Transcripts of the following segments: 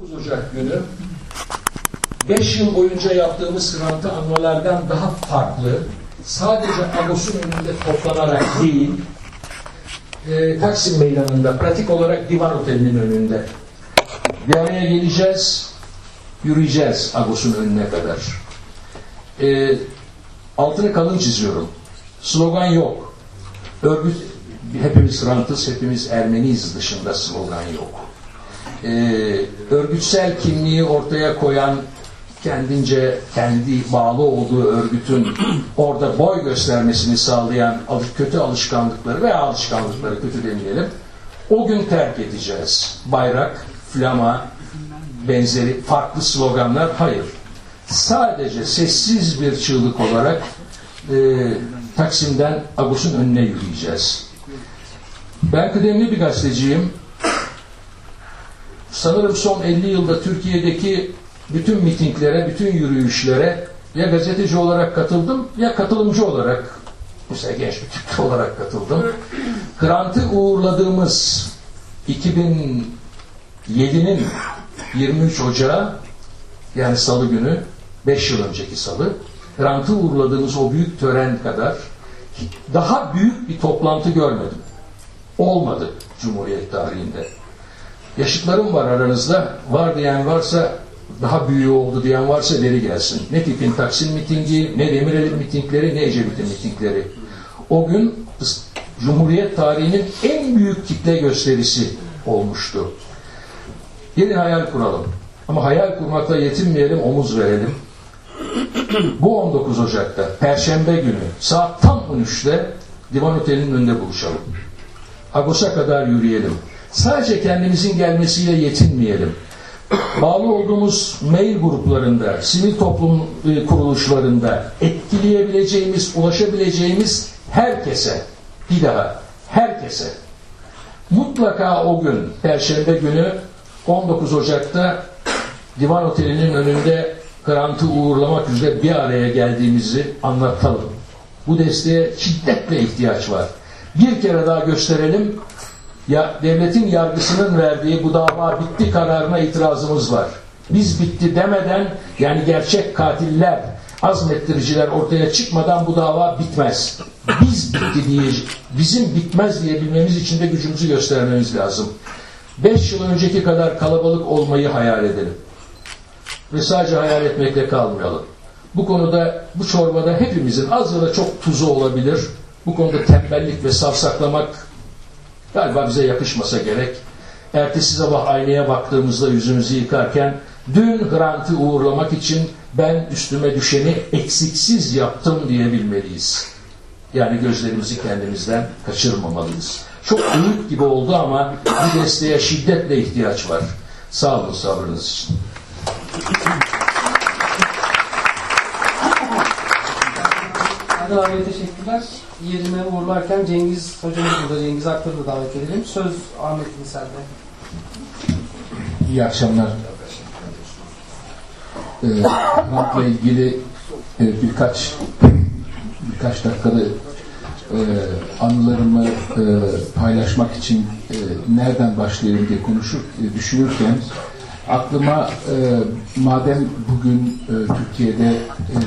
9 Ocak günü 5 yıl boyunca yaptığımız Hrant'ı anmalardan daha farklı, sadece Agos'un önünde toplanarak değil, e, Taksim Meydanı'nda, pratik olarak Divan Oteli'nin önünde bir araya geleceğiz, yürüyeceğiz Agos'un önüne kadar. E, altını kalın çiziyorum. Slogan yok. Örgüt, hepimiz Hrant'ız, hepimiz Ermeniyiz dışında slogan yok e, örgütsel kimliği ortaya koyan kendince kendi bağlı olduğu örgütün orada boy göstermesini sağlayan kötü alışkanlıkları veya alışkanlıkları kötü demeyelim o gün terk edeceğiz. Bayrak, flama, benzeri farklı sloganlar hayır. Sadece sessiz bir çığlık olarak e, Taksim'den Agos'un önüne yürüyeceğiz. Ben kıdemli bir gazeteciyim sanırım son 50 yılda Türkiye'deki bütün mitinglere, bütün yürüyüşlere ya gazeteci olarak katıldım ya katılımcı olarak mesela genç bir Türk olarak katıldım. Grant'ı uğurladığımız 2007'nin 23 Ocağı yani salı günü 5 yıl önceki salı Grant'ı uğurladığımız o büyük tören kadar daha büyük bir toplantı görmedim. Olmadı Cumhuriyet tarihinde. Yaşıtlarım var aranızda. Var diyen varsa daha büyüğü oldu diyen varsa veri gelsin. Ne tipin Taksim mitingi, ne Demirel'in mitingleri, ne Ecevit'in mitingleri. O gün Cumhuriyet tarihinin en büyük kitle gösterisi olmuştu. Gelin hayal kuralım. Ama hayal kurmakla yetinmeyelim, omuz verelim. Bu 19 Ocak'ta, Perşembe günü saat tam 13'te Divan Oteli'nin önünde buluşalım. Agos'a kadar yürüyelim. Sadece kendimizin gelmesiyle yetinmeyelim. Bağlı olduğumuz mail gruplarında, sivil toplum e, kuruluşlarında etkileyebileceğimiz, ulaşabileceğimiz herkese, bir daha herkese mutlaka o gün, Perşembe günü 19 Ocak'ta Divan Oteli'nin önünde Grant'ı uğurlamak üzere bir araya geldiğimizi anlatalım. Bu desteğe şiddetle ihtiyaç var. Bir kere daha gösterelim, ya devletin yargısının verdiği bu dava bitti kararına itirazımız var. Biz bitti demeden yani gerçek katiller, azmettiriciler ortaya çıkmadan bu dava bitmez. Biz bitti diye, bizim bitmez diyebilmemiz için de gücümüzü göstermemiz lazım. Beş yıl önceki kadar kalabalık olmayı hayal edelim. Ve sadece hayal etmekle kalmayalım. Bu konuda, bu çorbada hepimizin az ya da çok tuzu olabilir. Bu konuda tembellik ve savsaklamak Galiba bize yakışmasa gerek. Ertesi sabah aynaya baktığımızda yüzümüzü yıkarken dün Grant'ı uğurlamak için ben üstüme düşeni eksiksiz yaptım diyebilmeliyiz. Yani gözlerimizi kendimizden kaçırmamalıyız. Çok büyük gibi oldu ama bu desteğe şiddetle ihtiyaç var. Sağ olun sabrınız için. Teşekkürler. Yerine uğurlarken Cengiz hocamız burada, Cengiz Aktar'ı da davet edelim. Söz Ahmet İnsel'de. İyi akşamlar. Ee, Hrant'la ilgili e, birkaç birkaç dakikada e, anılarımı e, paylaşmak için e, nereden başlayalım diye konuşur, e, düşünürken aklıma e, madem bugün e, Türkiye'de e,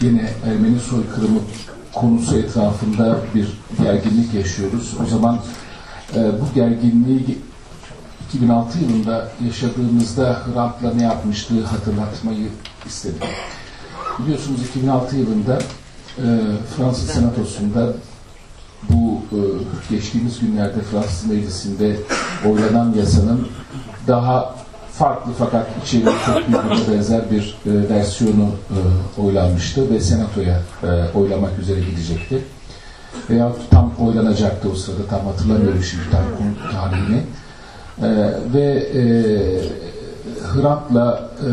yine Ermeni soykırımı konusu etrafında bir gerginlik yaşıyoruz. O zaman e, bu gerginliği 2006 yılında yaşadığımızda Hrant'la ne yapmıştığı hatırlatmayı istedim. Biliyorsunuz 2006 yılında e, Fransız Senatosu'nda bu e, geçtiğimiz günlerde Fransız Meclisi'nde oylanan yasanın daha farklı fakat içeriği çok birbirine benzer bir e, versiyonu e, oylanmıştı ve Senato'ya e, oylamak üzere gidecekti. Veya tam oylanacaktı o sırada tam hatırlamıyorum şimdi tam konu tarihini. Ee, ve e, Hrant'la e,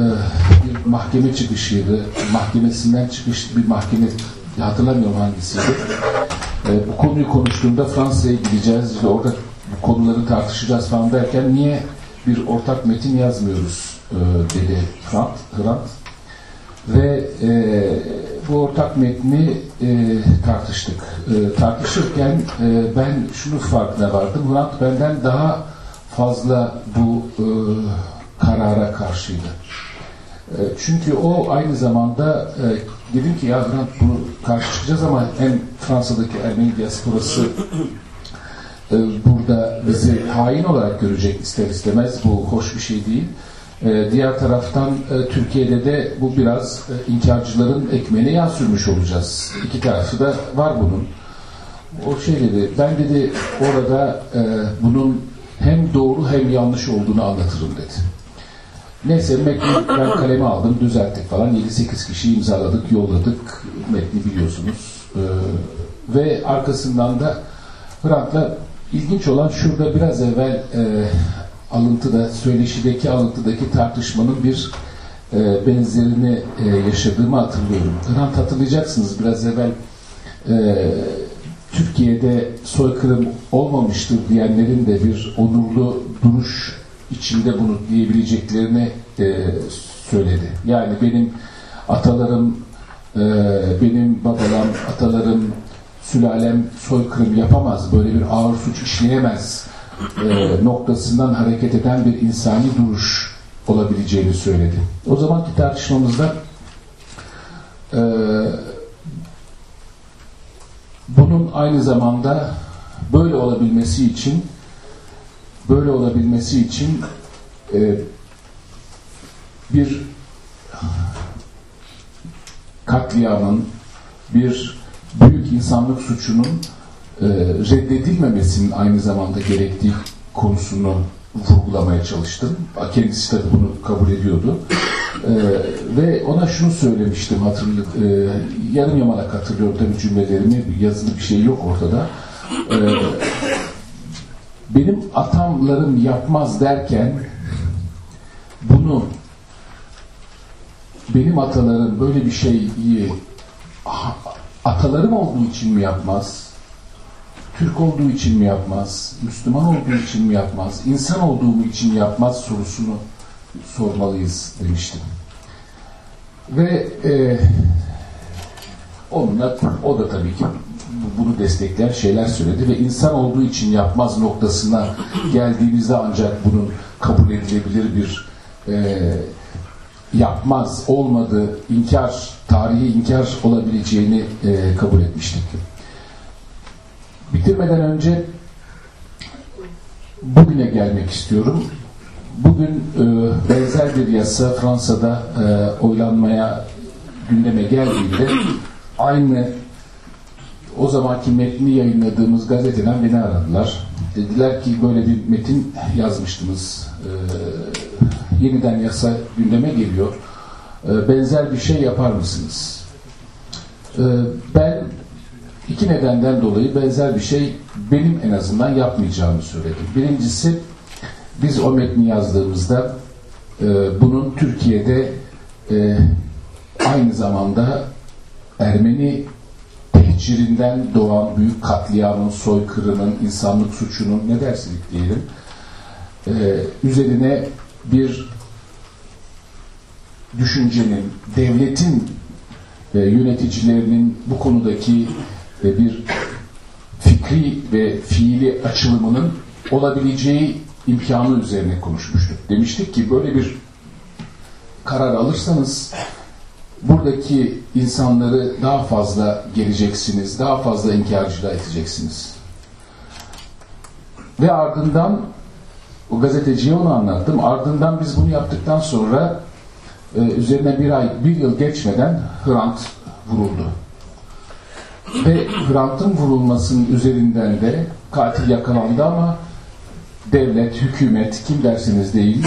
bir mahkeme çıkışıydı. Mahkemesinden çıkış bir mahkeme hatırlamıyorum hangisiydi. E, bu konuyu konuştuğumda Fransa'ya gideceğiz işte orada bu konuları tartışacağız falan derken niye bir ortak metin yazmıyoruz e, dedi Hrant, Hrant. ve e, bu ortak metni e, tartıştık. E, tartışırken e, ben şunu farkına vardım. Hrant benden daha fazla bu e, karara karşıydı. E, Çünkü o aynı zamanda e, dedim ki ya Hrant bunu karşı çıkacağız ama hem Fransa'daki Ermeni diasporası burada bizi hain olarak görecek ister istemez. Bu hoş bir şey değil. E, Diğer taraftan e, Türkiye'de de bu biraz e, inkarcıların ekmeğine yağ sürmüş olacağız. İki tarafı da var bunun. O şey dedi, ben dedi orada e, bunun hem doğru hem yanlış olduğunu anlatırım dedi. Neyse metni ben kaleme aldım, düzelttik falan. 7-8 kişi imzaladık, yolladık. Metni biliyorsunuz. Ee, ve arkasından da Hrant'la ilginç olan şurada biraz evvel e, alıntıda, söyleşideki alıntıdaki tartışmanın bir e, benzerini e, yaşadığımı hatırlıyorum. Hrant hatırlayacaksınız biraz evvel e, Türkiye'de soykırım olmamıştır diyenlerin de bir onurlu duruş içinde bunu diyebileceklerini e, söyledi. Yani benim atalarım, e, benim babalam, atalarım, sülalem soykırım yapamaz, böyle bir ağır suç işleyemez e, noktasından hareket eden bir insani duruş olabileceğini söyledi. O zamanki tartışmamızda e, bunun aynı zamanda böyle olabilmesi için böyle olabilmesi için e, bir katliamın, bir büyük insanlık suçunun e, reddedilmemesinin aynı zamanda gerektiği konusunu vurgulamaya çalıştım. Kendisi de bunu kabul ediyordu. E, ve ona şunu söylemiştim hatırlı, e, yarım yamalak hatırlıyorum tabii cümlelerimi, yazılı bir şey yok ortada. E, benim atamlarım yapmaz derken bunu benim atalarım böyle bir şeyi atalarım olduğu için mi yapmaz? Türk olduğu için mi yapmaz? Müslüman olduğu için mi yapmaz? İnsan olduğu için yapmaz sorusunu sormalıyız demiştim. Ve e, onunla o da tabii ki bu- bunu destekleyen şeyler söyledi ve insan olduğu için yapmaz noktasına geldiğimizde ancak bunun kabul edilebilir bir e, yapmaz, olmadı, inkar, tarihi inkar olabileceğini e, kabul etmiştik. Bitirmeden önce bugüne gelmek istiyorum. Bugün e, benzer bir yasa Fransa'da e, oylanmaya gündeme geldiğinde aynı o zamanki metni yayınladığımız gazeteden beni aradılar. Dediler ki böyle bir metin yazmıştınız. Ee, yeniden yasa gündeme geliyor. Ee, benzer bir şey yapar mısınız? Ee, ben iki nedenden dolayı benzer bir şey benim en azından yapmayacağımı söyledim. Birincisi biz o metni yazdığımızda e, bunun Türkiye'de e, aynı zamanda Ermeni tehcirinden doğan büyük katliamın, soykırımın, insanlık suçunun ne dersiniz diyelim e, üzerine bir düşüncenin, devletin e, yöneticilerinin bu konudaki e, bir fikri ve fiili açılımının olabileceği imkanı üzerine konuşmuştuk. Demiştik ki böyle bir karar alırsanız buradaki insanları daha fazla geleceksiniz, daha fazla inkarcılığa edeceksiniz. Ve ardından o gazeteciye onu anlattım. Ardından biz bunu yaptıktan sonra e, üzerine bir ay, bir yıl geçmeden Hrant vuruldu. Ve Hrant'ın vurulmasının üzerinden de katil yakalandı ama devlet, hükümet, kim derseniz deyin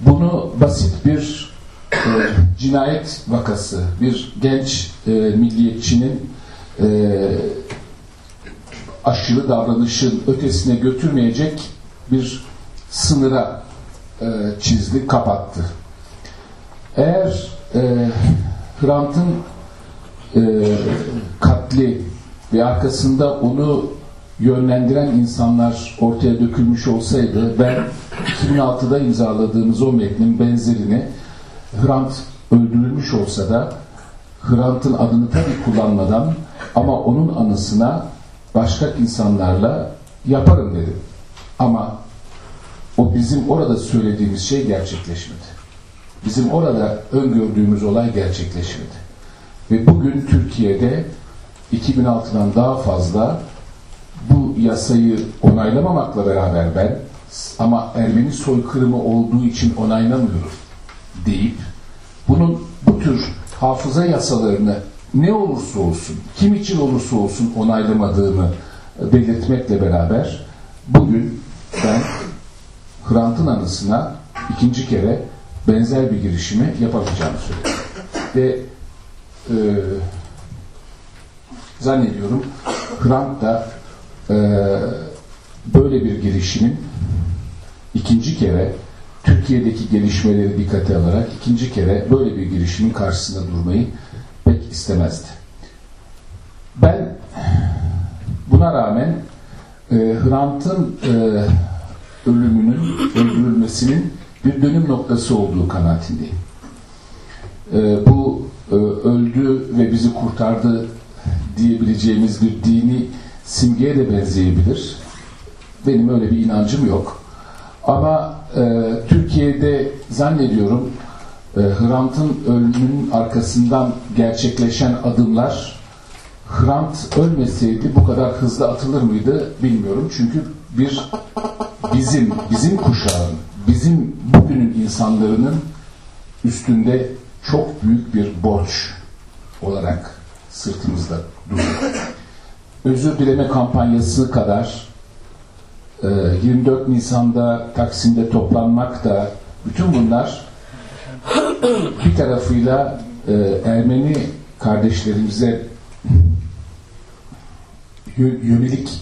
bunu basit bir e, cinayet vakası, bir genç e, milliyetçinin e, aşırı davranışın ötesine götürmeyecek bir sınıra e, çizdi, kapattı. Eğer e, Hrant'ın e, katli ve arkasında onu yönlendiren insanlar ortaya dökülmüş olsaydı ben 2006'da imzaladığımız o metnin benzerini Hrant öldürülmüş olsa da Hrant'ın adını tabii kullanmadan ama onun anısına başka insanlarla yaparım dedim. Ama o bizim orada söylediğimiz şey gerçekleşmedi. Bizim orada öngördüğümüz olay gerçekleşmedi. Ve bugün Türkiye'de 2006'dan daha fazla bu yasayı onaylamamakla beraber ben ama Ermeni soykırımı olduğu için onaylamıyorum deyip bunun bu tür hafıza yasalarını ne olursa olsun, kim için olursa olsun onaylamadığımı belirtmekle beraber bugün ben Hrant'ın anısına ikinci kere benzer bir girişimi yapamayacağımı söyledim. Ve e, zannediyorum Hrant da e, böyle bir girişimin ikinci kere Türkiye'deki gelişmeleri dikkate alarak ikinci kere böyle bir girişimin karşısında durmayı pek istemezdi. Ben buna rağmen e, Hrant'ın e, ölümünün, öldürülmesinin bir dönüm noktası olduğu kanaatindeyim. E, bu e, öldü ve bizi kurtardı diyebileceğimiz bir dini simgeye de benzeyebilir. Benim öyle bir inancım yok. Ama e, Türkiye'de zannediyorum e, Hrant'ın ölümünün arkasından gerçekleşen adımlar Hrant ölmeseydi bu kadar hızlı atılır mıydı bilmiyorum. Çünkü bir bizim, bizim kuşağın, bizim bugünün insanların üstünde çok büyük bir borç olarak sırtımızda duruyor. Özür dileme kampanyası kadar e, 24 Nisan'da Taksim'de toplanmak da bütün bunlar bir tarafıyla e, Ermeni kardeşlerimize yö- yönelik.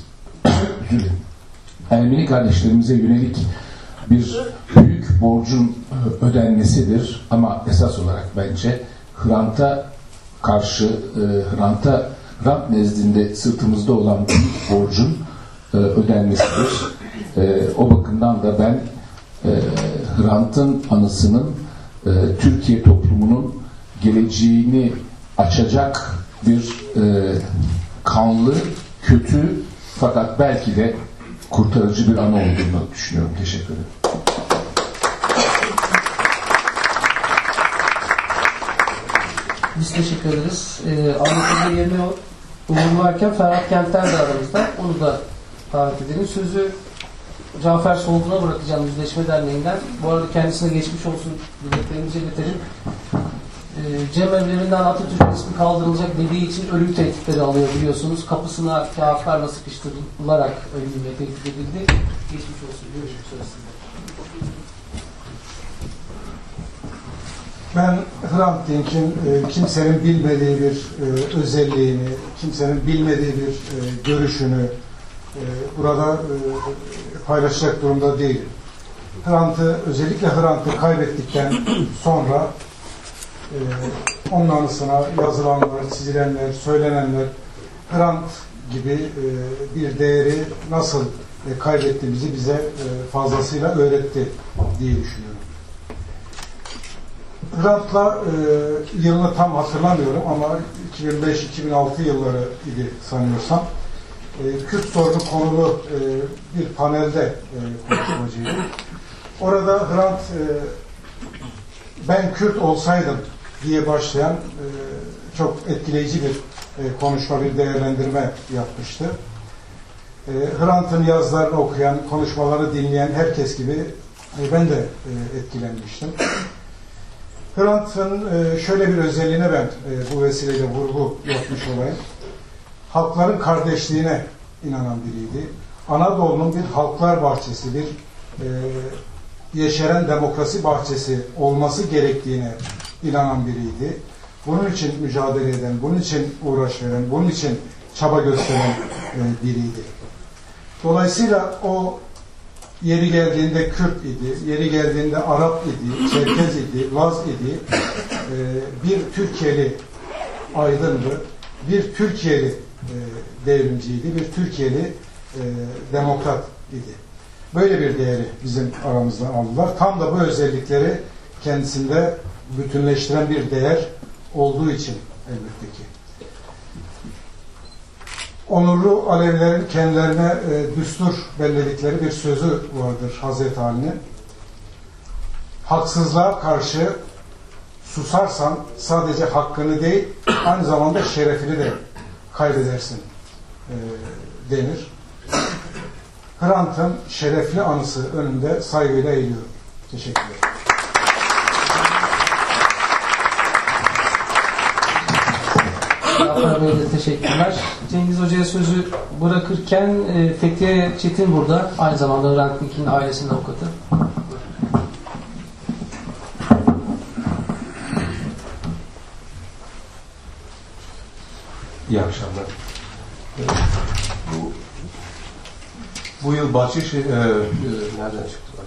Ermeni kardeşlerimize yönelik bir büyük borcun e, ödenmesidir. Ama esas olarak bence Hrant'a karşı e, Hrant'a Hrant nezdinde sırtımızda olan büyük borcun e, ödenmesidir. O bakımdan da ben Hrant'ın anısının Türkiye toplumunun geleceğini açacak bir e, kanlı, kötü fakat belki de kurtarıcı bir an olduğunu düşünüyorum. Teşekkür ederim. Biz teşekkür ederiz. Ee, anlatıldığı yerine uğurlarken Ferhat Kentler de aramızda. Onu da davet edelim. Sözü Cafer Solgun'a bırakacağım Yüzleşme Derneği'nden. Bu arada kendisine geçmiş olsun dileklerimizi iletelim. Ee, Cem evlerinden Atatürk ismi kaldırılacak dediği için ölüm tehditleri alıyor biliyorsunuz. Kapısına kağıtlarla sıkıştırılarak ölümle tehdit edildi. Geçmiş olsun. Görüşmek sizle. Ben Hrant Dink'in e, kimsenin bilmediği bir e, özelliğini, kimsenin bilmediği bir e, görüşünü e, burada e, paylaşacak durumda değilim. Hrant'ı, özellikle Hrant'ı kaybettikten sonra e, onun anısına yazılanlar, çizilenler, söylenenler Hrant gibi e, bir değeri nasıl e, kaybettiğimizi bize e, fazlasıyla öğretti diye düşünüyorum. Hrant'la e, yılını tam hatırlamıyorum ama 2005-2006 yılları idi sanıyorsam. E, Kürt sorunu konulu e, bir panelde e, konuşmacıydı. Orada Hrant e, ben Kürt olsaydım diye başlayan e, çok etkileyici bir e, konuşma, bir değerlendirme yapmıştı. E, Hrant'ın yazılarını okuyan, konuşmalarını dinleyen herkes gibi ben de etkilenmiştim. Hrant'ın şöyle bir özelliğine ben bu vesileyle vurgu yapmış olayım. Halkların kardeşliğine inanan biriydi. Anadolu'nun bir halklar bahçesi, bir e, yeşeren demokrasi bahçesi olması gerektiğine inanan biriydi. Bunun için mücadele eden, bunun için uğraş veren, bunun için çaba gösteren e, biriydi. Dolayısıyla o yeri geldiğinde Kürt idi, yeri geldiğinde Arap idi, Çerkez idi, Laz idi, e, bir Türkiye'li aydındı, bir Türkiye'li e, devrimciydi, bir Türkiye'li demokrat idi. Böyle bir değeri bizim aramızdan aldılar. Tam da bu özellikleri kendisinde bütünleştiren bir değer olduğu için elbette ki. onurlu Alevilerin kendilerine e, düstur belledikleri bir sözü vardır Hazreti Ali'nin. Haksızlığa karşı susarsan sadece hakkını değil, aynı zamanda şerefini de kaybedersin e, denir. Hrant'ın şerefli anısı önünde saygıyla eğiliyorum. Teşekkür ederim. De teşekkürler. Cengiz Hoca'ya sözü bırakırken e, Fethiye Çetin burada. Aynı zamanda Hrant Dink'in ailesinin avukatı. İyi akşamlar. Bu, bu yıl Bahçeşehir, e, e, nereden çıktı?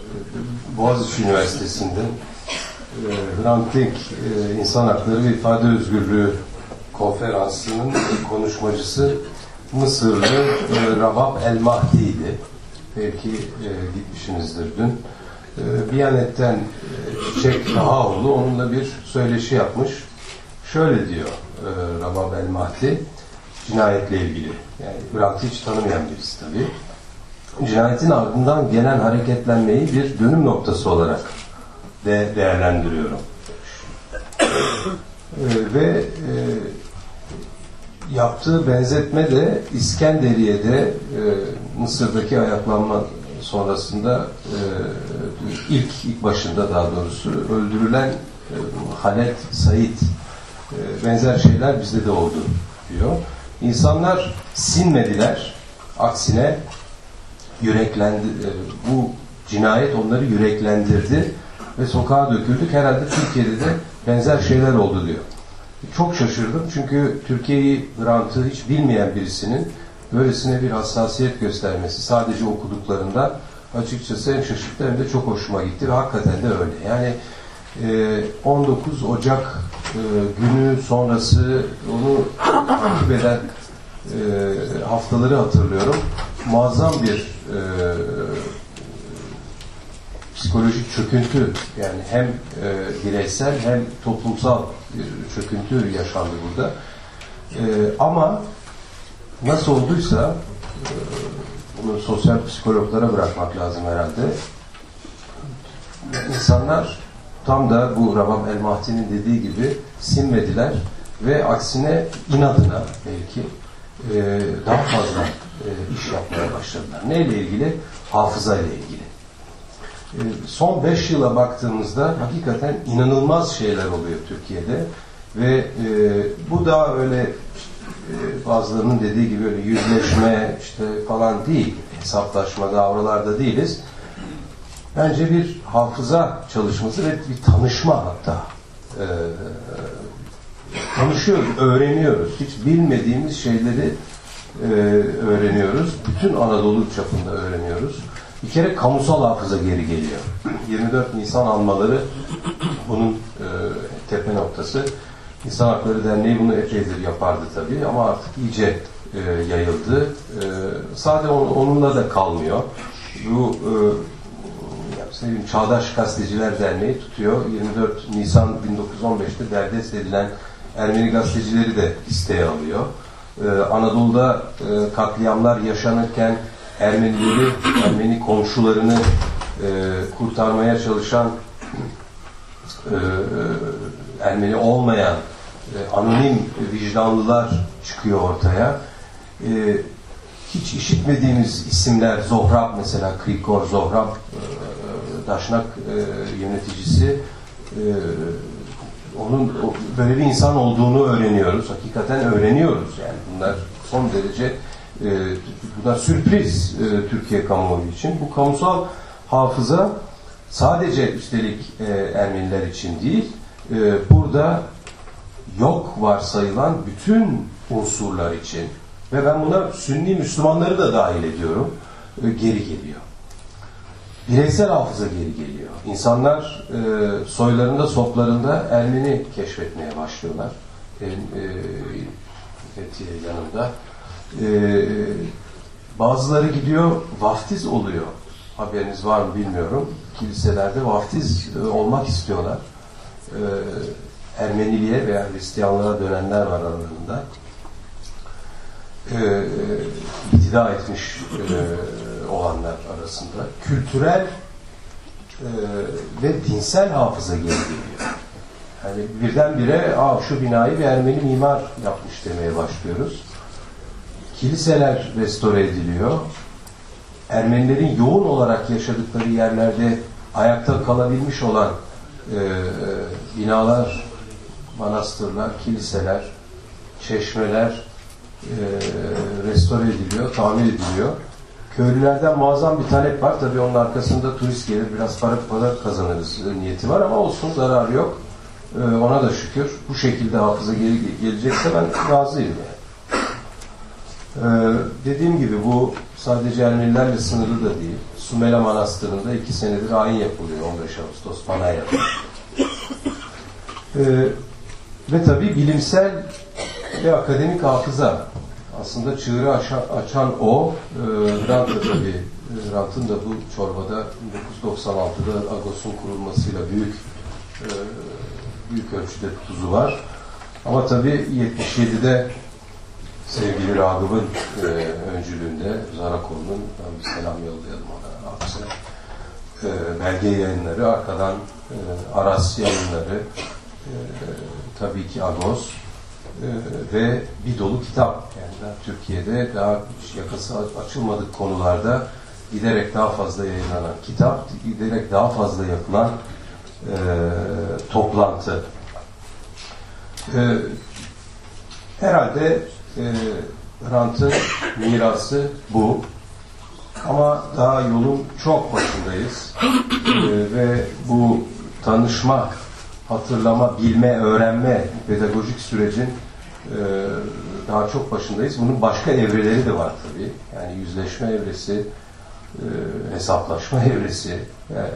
Boğaziçi Üniversitesi'nde e, Hrant Dink e, İnsan Hakları ve İfade Özgürlüğü konferansının konuşmacısı Mısırlı e, Rabab El Mahdi'ydi. Belki e, gitmişsinizdir dün. E, Biyanet'ten e, Çiçek Tahaoğlu onunla bir söyleşi yapmış. Şöyle diyor e, Rabab El Mahdi cinayetle ilgili. Yani Hrant'ı hiç tanımayan birisi tabii. Cinayetin ardından gelen hareketlenmeyi bir dönüm noktası olarak de değerlendiriyorum. E, ve e, yaptığı benzetme de İskenderiye'de e, Mısır'daki ayaklanma sonrasında e, ilk ilk başında daha doğrusu öldürülen e, Halet Said e, benzer şeyler bizde de oldu diyor. İnsanlar sinmediler. Aksine yüreklendi. e, bu cinayet onları yüreklendirdi ve sokağa döküldük. Herhalde Türkiye'de de benzer şeyler oldu diyor. Çok şaşırdım çünkü Türkiye'yi, Hrant'ı hiç bilmeyen birisinin böylesine bir hassasiyet göstermesi sadece okuduklarında açıkçası hem şaşırttı hem de çok hoşuma gitti ve hakikaten de öyle. Yani e, 19 Ocak e, günü sonrası onu takip eden e, haftaları hatırlıyorum. Muazzam bir e, psikolojik çöküntü yani hem e, bireysel hem toplumsal bir çöküntü yaşandı burada. E, ama nasıl olduysa e, bunu sosyal psikologlara bırakmak lazım herhalde. İnsanlar tam da bu Rabam El Mahdi'nin dediği gibi sinmediler ve aksine inadına belki e, daha fazla e, iş yapmaya başladılar. Neyle ilgili? Hafıza ile ilgili. E, son 5 yıla baktığımızda hakikaten inanılmaz şeyler oluyor Türkiye'de ve e, bu da öyle e, bazılarının dediği gibi öyle yüzleşme işte falan değil, hesaplaşma da oralarda değiliz. Bence bir hafıza çalışması ve bir tanışma hatta. E, tanışıyoruz, öğreniyoruz. Hiç bilmediğimiz şeyleri e, öğreniyoruz. Bütün Anadolu çapında öğreniyoruz. Bir kere kamusal hafıza geri geliyor. 24 Nisan anmaları bunun e, tepe noktası. İnsan Hakları Derneği bunu epeydir yapardı tabii ama artık iyice e, yayıldı. E, sadece on, onunla da kalmıyor. Bu e, seveyim, Çağdaş Gazeteciler Derneği tutuyor. 24 Nisan 1915'te derdest edilen Ermeni gazetecileri de listeye alıyor. Ee, Anadolu'da e, katliamlar yaşanırken Ermenileri, Ermeni komşularını e, kurtarmaya çalışan e, Ermeni olmayan e, anonim vicdanlılar çıkıyor ortaya. E, hiç işitmediğimiz isimler Zohrab mesela Krikor Zohrab e, Daşnak e, yöneticisi e, onun böyle bir insan olduğunu öğreniyoruz. Hakikaten öğreniyoruz yani. Bunlar son derece e, bunlar sürpriz Türkiye kamuoyu için. Bu kamusal hafıza sadece üstelik e, Ermeniler için değil, e, burada yok varsayılan bütün unsurlar için ve ben buna Sünni Müslümanları da dahil ediyorum, e, geri geliyor. Bireysel hafıza geri geliyor. İnsanlar soylarında, soplarında Ermeni keşfetmeye başlıyorlar. E, e, yanında. E, bazıları gidiyor, vaftiz oluyor. Haberiniz var mı bilmiyorum. Kiliselerde vaftiz e, olmak istiyorlar. E, Ermeniliğe veya Hristiyanlığa dönenler var aralarında. e, iktida etmiş e, olanlar arasında kültürel e, ve dinsel hafıza geliyor. Yani birdenbire Aa, şu binayı bir Ermeni mimar yapmış demeye başlıyoruz. Kiliseler restore ediliyor. Ermenilerin yoğun olarak yaşadıkları yerlerde ayakta kalabilmiş olan e, binalar, manastırlar, kiliseler, çeşmeler e, restore ediliyor, tamir ediliyor. Köylülerden muazzam bir talep var. Tabii onun arkasında turist gelir, biraz para, para kazanırız niyeti var ama olsun zararı yok. E, ona da şükür. Bu şekilde hafıza geri gelecekse ben razıyım yani. Ee, dediğim gibi bu sadece Ermenilerle sınırlı da değil. Sumela Manastırı'nda iki senedir ayin yapılıyor 15 Ağustos Panayır'da. Ee, ve tabii bilimsel ve akademik hafıza aslında çığırı açan, açan o. E, Hrant da tabii e, Hrant'ın da bu çorbada 1996'da Agos'un kurulmasıyla büyük e, büyük ölçüde tuzu var. Ama tabii 77'de sevgili Ragıp'ın e, öncülüğünde Zarakol'un ben bir selam yollayalım ona Akse. E, belge yayınları, arkadan e, Aras yayınları, e, tabii ki Agos e, ve bir dolu kitap. Yani daha Türkiye'de daha yakası açılmadık konularda giderek daha fazla yayınlanan kitap, giderek daha fazla yapılan e, toplantı. E, herhalde e, Hrant'ın mirası bu. Ama daha yolun çok başındayız. E, ve bu tanışma, hatırlama, bilme, öğrenme, pedagojik sürecin e, daha çok başındayız. Bunun başka evreleri de var tabii. Yani yüzleşme evresi, e, hesaplaşma evresi. Yani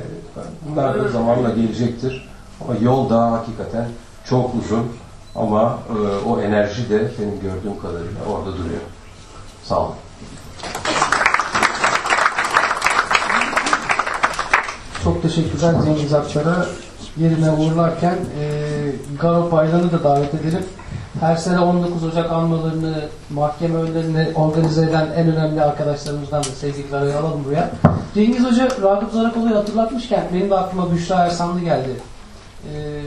bunlar da zamanla gelecektir. Ama yol daha hakikaten çok uzun. Ama e, o enerji de benim gördüğüm kadarıyla orada duruyor. Sağ olun. Çok teşekkürler Cengiz Akçar'a. Yerine uğurlarken e, Garo Paylan'ı da davet edelim. Her sene 19 Ocak anmalarını, mahkeme önlerini organize eden en önemli arkadaşlarımızdan da sevgili alalım buraya. Cengiz Hoca Ragıp Zarakoğlu'yu hatırlatmışken benim de aklıma Büşra Ersanlı geldi. Ee,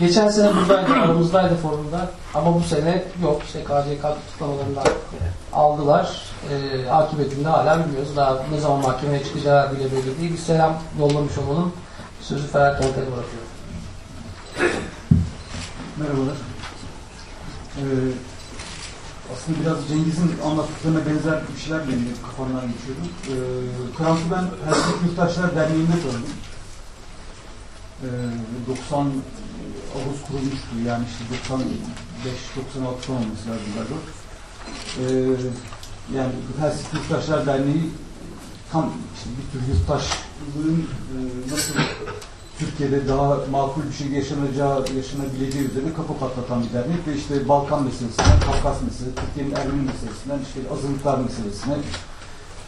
geçen sene buradaydı, aramızdaydı forumda ama bu sene yok işte KCK tutuklamalarından aldılar. Ee, akıbetinde hala bilmiyoruz. Daha ne zaman mahkemeye çıkacağı bile belli değil. Bir selam yollamış olalım. Sözü Ferhat Kent'e bırakıyorum. Merhabalar. Ee, aslında biraz Cengiz'in anlattıklarına benzer bir şeyler benim kafamdan geçiyordu. Ee, Krant'ı ben Helsinki Yurttaşlar Derneği'nde tanıdım. Ee, 90 Ağustos kurulmuştu. Yani işte 95-96 falan olması lazım galiba. Ee, yani Helsinki Yurttaşlar Derneği tam işte bir tür yurttaşlığın e, nasıl Türkiye'de daha makul bir şey yaşanacağı, yaşanabileceği üzerine kafa patlatan bir dernek ve işte Balkan meselesinden, Kafkas meselesi, Türkiye'nin Ermeni meselesinden, işte azınlıklar meselesine,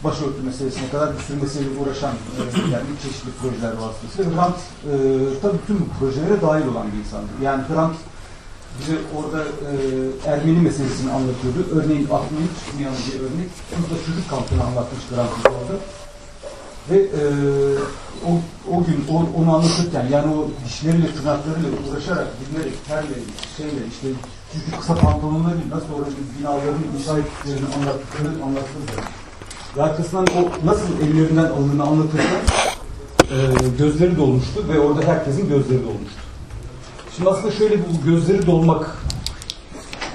başörtü meselesine kadar bir sürü meseleyle uğraşan e, dernek, çeşitli projeler vasıtasıyla. Hrant e, tabii tüm bu projelere dahil olan bir insandı. Yani Hrant bize orada e, Ermeni meselesini anlatıyordu. Örneğin aklıma hiç çıkmayan bir örnek. Burada çocuk kampını anlatmıştı Hrant bize orada. Ve e, o, o gün o, onu anlatırken yani o dişleriyle tırnaklarıyla uğraşarak dinlerek terle şeyle işte çünkü kısa pantolonlarıyla nasıl orada binaların inşa ettiklerini anlattıkları anlatırdı. Ve arkasından o nasıl ellerinden alındığını anlatırken e, gözleri dolmuştu ve orada herkesin gözleri dolmuştu. Şimdi aslında şöyle bu gözleri dolmak,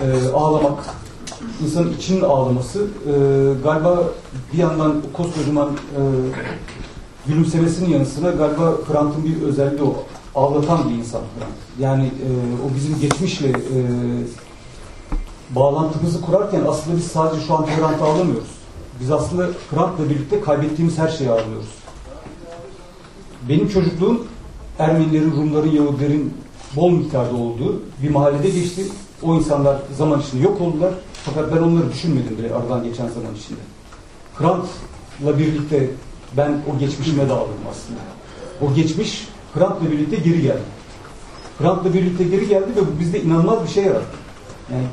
e, ağlamak, insanın içinin ağlaması e, galiba bir yandan koskocaman e, gülümsemesinin yanı sıra galiba Hrant'ın bir özelliği o. Ağlatan bir insan Hrant. Yani e, o bizim geçmişle e, bağlantımızı kurarken aslında biz sadece şu an Hrant'ı ağlamıyoruz. Biz aslında Hrant'la birlikte kaybettiğimiz her şeyi ağlıyoruz. Benim çocukluğum Ermenilerin, Rumların, Yahudilerin bol miktarda olduğu bir mahallede geçti. O insanlar zaman içinde yok oldular. Fakat ben onları düşünmedim bile aradan geçen zaman içinde. Hrant'la birlikte ben o geçmişime de aldım aslında. O geçmiş Hrant'la birlikte geri geldi. Hrant'la birlikte geri geldi ve bu bizde inanılmaz bir şey yarattı. Yani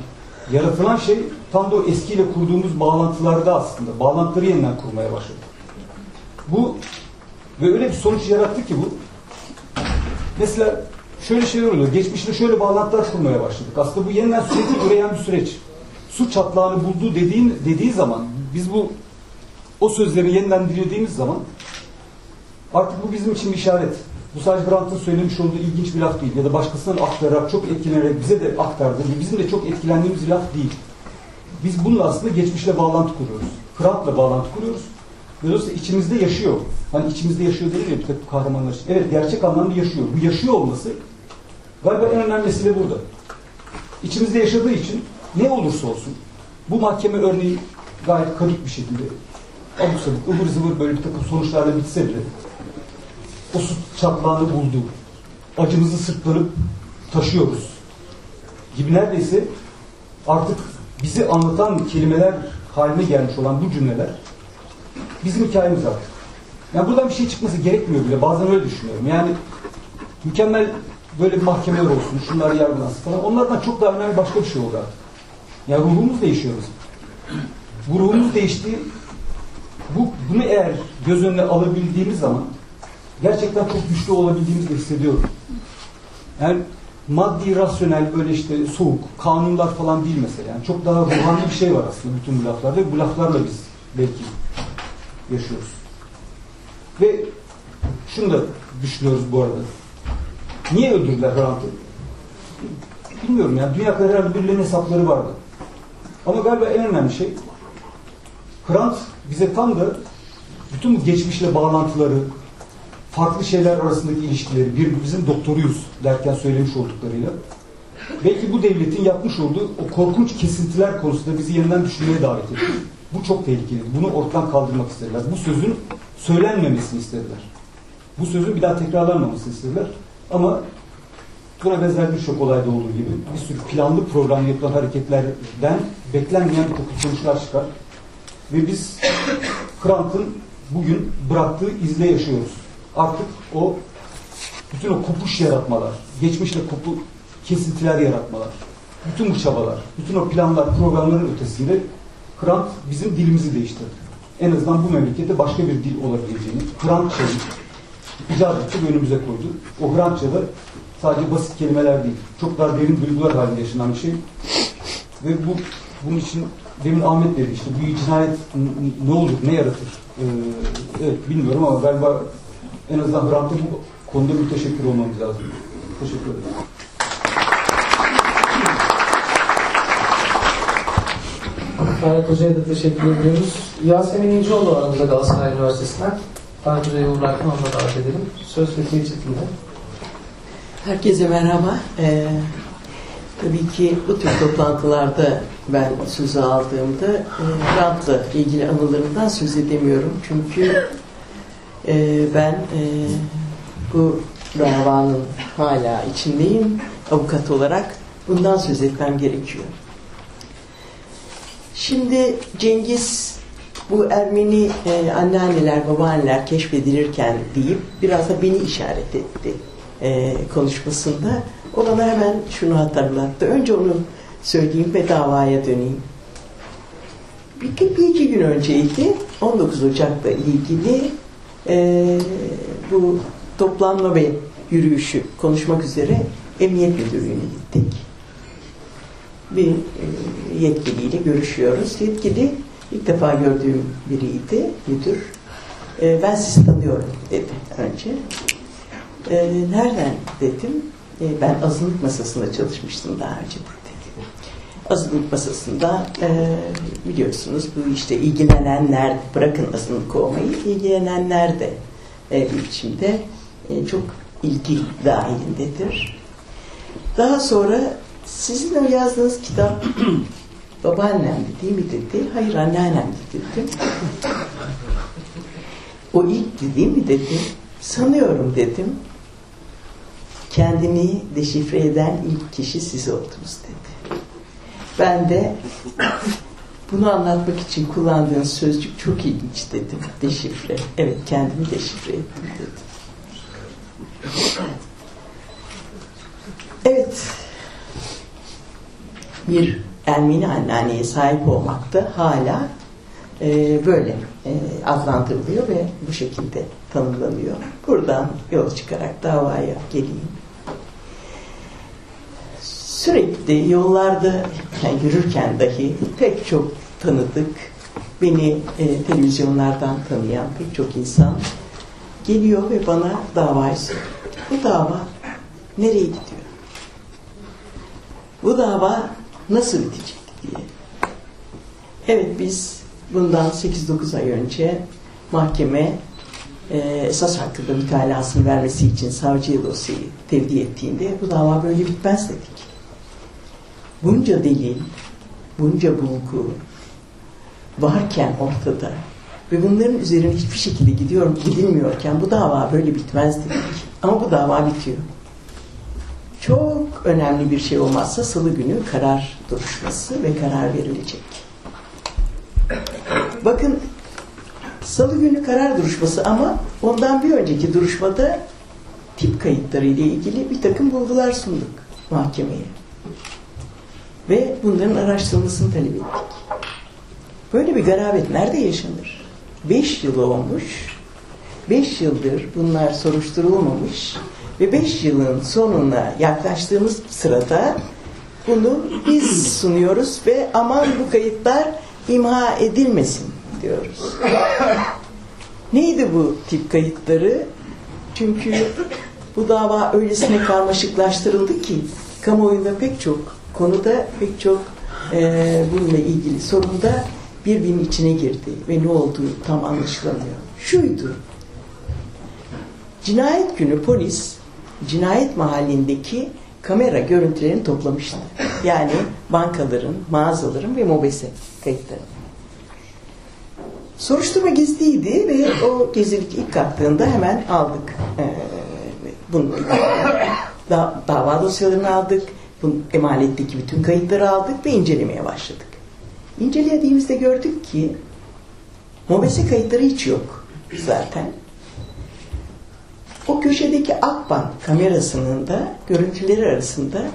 Yaratılan şey tam da o eskiyle kurduğumuz bağlantılarda aslında. Bağlantıları yeniden kurmaya başladık. Bu ve öyle bir sonuç yarattı ki bu. Mesela şöyle şeyler oluyor. Geçmişte şöyle bağlantılar kurmaya başladık. Aslında bu yeniden sürekli üreyen bir süreç. Su çatlağını buldu dediğin, dediği zaman biz bu o sözleri yeniden dilediğimiz zaman artık bu bizim için bir işaret. Bu sadece Brandt'ın söylemiş olduğu ilginç bir laf değil ya da başkasından aktararak çok etkilenerek bize de aktardığı bizim de çok etkilendiğimiz bir laf değil. Biz bununla aslında geçmişle bağlantı kuruyoruz. Hrant'la bağlantı kuruyoruz. Dolayısıyla içimizde yaşıyor. Hani içimizde yaşıyor denir ya bir takım kahramanlar için. Evet gerçek anlamda yaşıyor. Bu yaşıyor olması galiba en önemli mesele burada. İçimizde yaşadığı için ne olursa olsun bu mahkeme örneği gayet kadük bir şekilde abuk sabuk, ıvır zıvır böyle bir takım sonuçlarla bitse bile o su çatlağını buldu. Acımızı sırtlanıp taşıyoruz. Gibi neredeyse artık bizi anlatan kelimeler haline gelmiş olan bu cümleler bizim hikayemiz artık. Yani buradan bir şey çıkması gerekmiyor bile. Bazen öyle düşünüyorum. Yani mükemmel böyle bir mahkemeler olsun, şunlar yargılansın falan. Onlardan çok daha önemli başka bir şey oldu artık. Yani ruhumuz değişiyor bizim. Bu ruhumuz değiştiği bu, bunu eğer göz önüne alabildiğimiz zaman gerçekten çok güçlü olabildiğimizi hissediyorum. Yani maddi, rasyonel, böyle işte soğuk, kanunlar falan değil mesela. Yani çok daha ruhani bir şey var aslında bütün bu laflarda. Bu laflarla biz belki yaşıyoruz. Ve şunu da düşünüyoruz bu arada. Niye öldürdüler Hrant'ı? Bilmiyorum yani. Dünya kadar herhalde birilerinin hesapları vardı. Ama galiba en önemli şey Hrant bize tam da bütün bu geçmişle bağlantıları, farklı şeyler arasındaki ilişkileri, bir bizim doktoruyuz derken söylemiş olduklarıyla belki bu devletin yapmış olduğu o korkunç kesintiler konusunda bizi yeniden düşünmeye davet etti. Bu çok tehlikeli. Bunu ortadan kaldırmak istediler. Bu sözün söylenmemesini istediler. Bu sözün bir daha tekrarlanmamasını istediler. Ama buna benzer birçok olayda olduğu gibi bir sürü planlı programlı yapılan hareketlerden beklenmeyen bir takım sonuçlar çıkar. Ve biz Hrant'ın bugün bıraktığı izle yaşıyoruz. Artık o bütün o kopuş yaratmalar, geçmişle kopu kesintiler yaratmalar, bütün bu çabalar, bütün o planlar, programların ötesinde Hrant bizim dilimizi değiştirdi. En azından bu memlekette başka bir dil olabileceğini Hrantçayı icat etti önümüze koydu. O Hrantça da sadece basit kelimeler değil, çok daha derin duygular halinde yaşanan bir şey. Ve bu bunun için demin Ahmet dedi işte bu cinayet ne olur, ne yaratır? Ee, evet bilmiyorum ama galiba en azından Hrant'a bu konuda müteşekkir olmamız lazım. Teşekkür ederim. Ferhat Hoca'ya da teşekkür ediyoruz. Yasemin İnceoğlu aramızda Galatasaray Üniversitesi'nden. Ferhat Hoca'yı uğurlarken onu da davet edelim. Söz Fethiye Çetin'de. Herkese merhaba. Ee, tabii ki bu tür toplantılarda ben sözü aldığımda e, Hrant'la ilgili anılarımdan söz edemiyorum. Çünkü e, ben e, bu davanın hala içindeyim avukat olarak. Bundan söz etmem gerekiyor. Şimdi Cengiz bu Ermeni e, anneanneler, babaanneler keşfedilirken deyip biraz da beni işaret etti e, konuşmasında. O bana hemen şunu hatırlattı. Önce onu söyleyeyim ve davaya döneyim. Bir, bir iki gün önceydi. 19 Ocak'la ilgili e, bu toplanma ve yürüyüşü konuşmak üzere Emniyet Müdürlüğü'ne gittik. Bir e, yetkiliyle görüşüyoruz. Yetkili ilk defa gördüğüm biriydi, müdür. E, ben sizi tanıyorum dedi önce. E, nereden dedim. E, ben azınlık masasında çalışmıştım daha önce dedi. Azınlık masasında e, biliyorsunuz bu işte ilgilenenler, bırakın azınlık olmayı, ilgilenenler de e, bir biçimde e, çok ilgi dahilindedir. Daha sonra sizin o yazdığınız kitap babaannem değil mi dedi. Hayır anneannem dedim. O ilk değil mi dedi. Sanıyorum dedim. Kendini deşifre eden ilk kişi siz oldunuz dedi. Ben de bunu anlatmak için kullandığınız sözcük çok ilginç dedim. Deşifre. Evet kendimi deşifre ettim dedim. Evet. Bir Ermeni anneanneye sahip olmak da hala e, böyle e, adlandırılıyor ve bu şekilde tanımlanıyor. Buradan yol çıkarak davaya geleyim. Sürekli yollarda yani yürürken dahi pek çok tanıdık, beni e, televizyonlardan tanıyan pek çok insan geliyor ve bana davayı soruyor. Bu dava nereye gidiyor? Bu dava nasıl bitecek diye. Evet biz bundan 8-9 ay önce mahkeme e, esas hakkında mütalasını vermesi için savcıya dosyayı tevdi ettiğinde bu dava böyle bitmez dedik. Bunca delil, bunca bulgu varken ortada ve bunların üzerine hiçbir şekilde gidiyor, gidilmiyorken bu dava böyle bitmez dedik. Ama bu dava bitiyor. Çok önemli bir şey olmazsa salı günü karar duruşması ve karar verilecek. Bakın salı günü karar duruşması ama ondan bir önceki duruşmada tip kayıtları ile ilgili bir takım bulgular sunduk mahkemeye. Ve bunların araştırılmasını talep ettik. Böyle bir garabet nerede yaşanır? Beş yıl olmuş, beş yıldır bunlar soruşturulmamış ve beş yılın sonuna yaklaştığımız sırada bunu biz sunuyoruz ve aman bu kayıtlar imha edilmesin diyoruz. Neydi bu tip kayıtları? Çünkü bu dava öylesine karmaşıklaştırıldı ki kamuoyunda pek çok konuda pek çok e, bununla ilgili sorunda birbirinin içine girdi ve ne olduğu tam anlaşılamıyor. Şuydu. Cinayet günü polis cinayet mahallindeki kamera görüntülerini toplamıştı. Yani bankaların, mağazaların ve mobese kayıtları. Soruşturma gizliydi ve o gizlilik ilk kalktığında hemen aldık. Ee, bunu da, dava dosyalarını aldık. Bu emanetteki bütün kayıtları aldık ve incelemeye başladık. İncelediğimizde gördük ki mobese kayıtları hiç yok zaten. O köşedeki Akbank kamerasının da görüntüleri arasında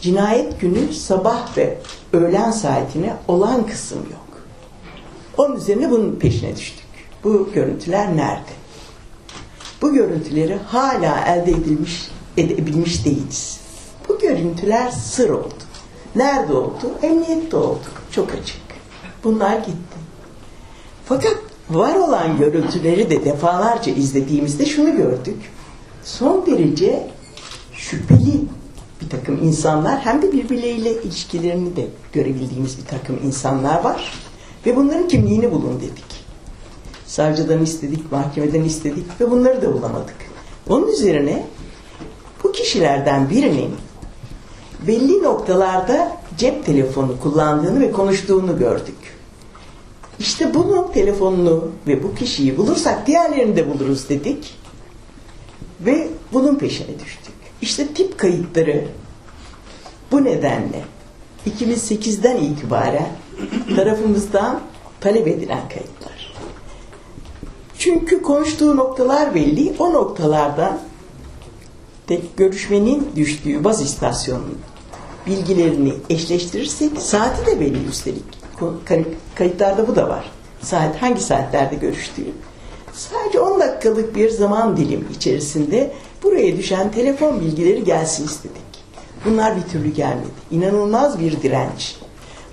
cinayet günü sabah ve öğlen saatine olan kısım yok. Onun üzerine bunun peşine düştük. Bu görüntüler nerede? Bu görüntüleri hala elde edilmiş, edebilmiş değiliz. Bu görüntüler sır oldu. Nerede oldu? Emniyette oldu. Çok açık. Bunlar gitti. Fakat var olan görüntüleri de defalarca izlediğimizde şunu gördük. Son derece şüpheli bir takım insanlar hem de birbirleriyle ilişkilerini de görebildiğimiz bir takım insanlar var. Ve bunların kimliğini bulun dedik. Savcıdan istedik, mahkemeden istedik ve bunları da bulamadık. Onun üzerine bu kişilerden birinin belli noktalarda cep telefonu kullandığını ve konuştuğunu gördük. İşte bunun telefonunu ve bu kişiyi bulursak diğerlerini de buluruz dedik. Ve bunun peşine düştük. İşte tip kayıtları bu nedenle 2008'den itibaren tarafımızdan talep edilen kayıtlar. Çünkü konuştuğu noktalar belli. O noktalardan görüşmenin düştüğü baz istasyonunun bilgilerini eşleştirirsek saati de belli üstelik. Kayıtlarda bu da var. Saat hangi saatlerde görüştüğü. Sadece 10 dakikalık bir zaman dilim içerisinde buraya düşen telefon bilgileri gelsin istedik. Bunlar bir türlü gelmedi. İnanılmaz bir direnç.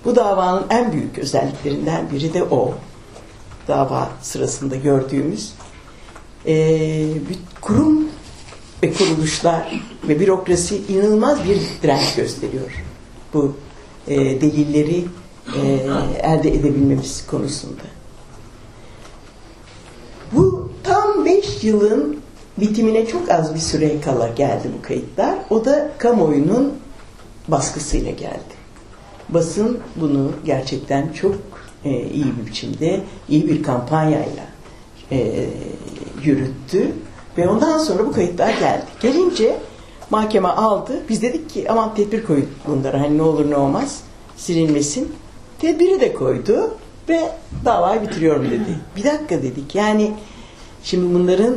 Bu davanın en büyük özelliklerinden biri de o. Dava sırasında gördüğümüz bir kurum ve kuruluşlar ve bürokrasi inanılmaz bir direnç gösteriyor. Bu e, delilleri e, elde edebilmemiz konusunda. Bu tam beş yılın bitimine çok az bir süre kala geldi bu kayıtlar. O da kamuoyunun baskısıyla geldi. Basın bunu gerçekten çok e, iyi bir biçimde, iyi bir kampanyayla e, yürüttü. Ve ondan sonra bu kayıtlar geldi. Gelince mahkeme aldı. Biz dedik ki aman tedbir koyun bunlara. Hani ne olur ne olmaz silinmesin. Tedbiri de koydu ve davayı bitiriyorum dedi. Bir dakika dedik. Yani şimdi bunların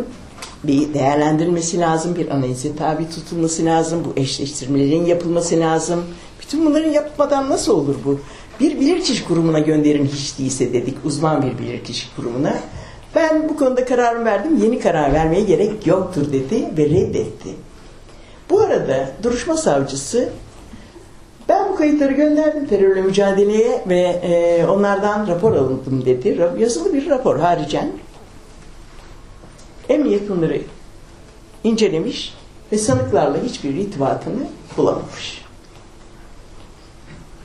bir değerlendirilmesi lazım, bir analize tabi tutulması lazım, bu eşleştirmelerin yapılması lazım, Bütün bunların yapmadan nasıl olur bu? Bir bilirkişi kurumuna gönderin hiç değilse dedik. Uzman bir bilirkişi kurumuna. Ben bu konuda kararımı verdim. Yeni karar vermeye gerek yoktur dedi ve reddetti. Bu arada duruşma savcısı ben bu kayıtları gönderdim terörle mücadeleye ve e, onlardan rapor alındım dedi. Yazılı bir rapor haricen. Emniyet bunları incelemiş ve sanıklarla hiçbir irtibatını bulamamış.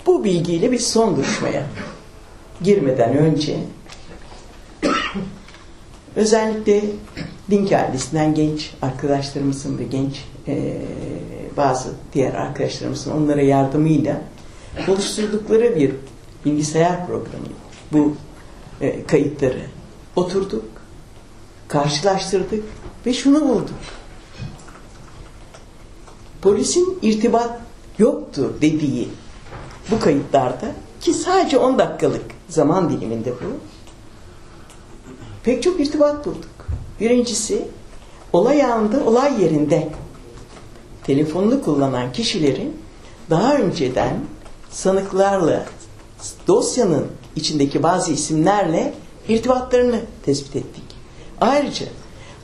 Bu bilgiyle biz son duruşmaya girmeden önce özellikle din ailesinden genç arkadaşlarımızın ve genç eee, bazı diğer arkadaşlarımızın onlara yardımıyla oluşturdukları bir bilgisayar programı bu eee, kayıtları oturduk, karşılaştırdık ve şunu bulduk. Polisin irtibat yoktur dediği bu kayıtlarda ki sadece 10 dakikalık zaman diliminde bu pek çok irtibat bulduk. Birincisi olay anında olay yerinde telefonunu kullanan kişilerin daha önceden sanıklarla dosyanın içindeki bazı isimlerle irtibatlarını tespit ettik. Ayrıca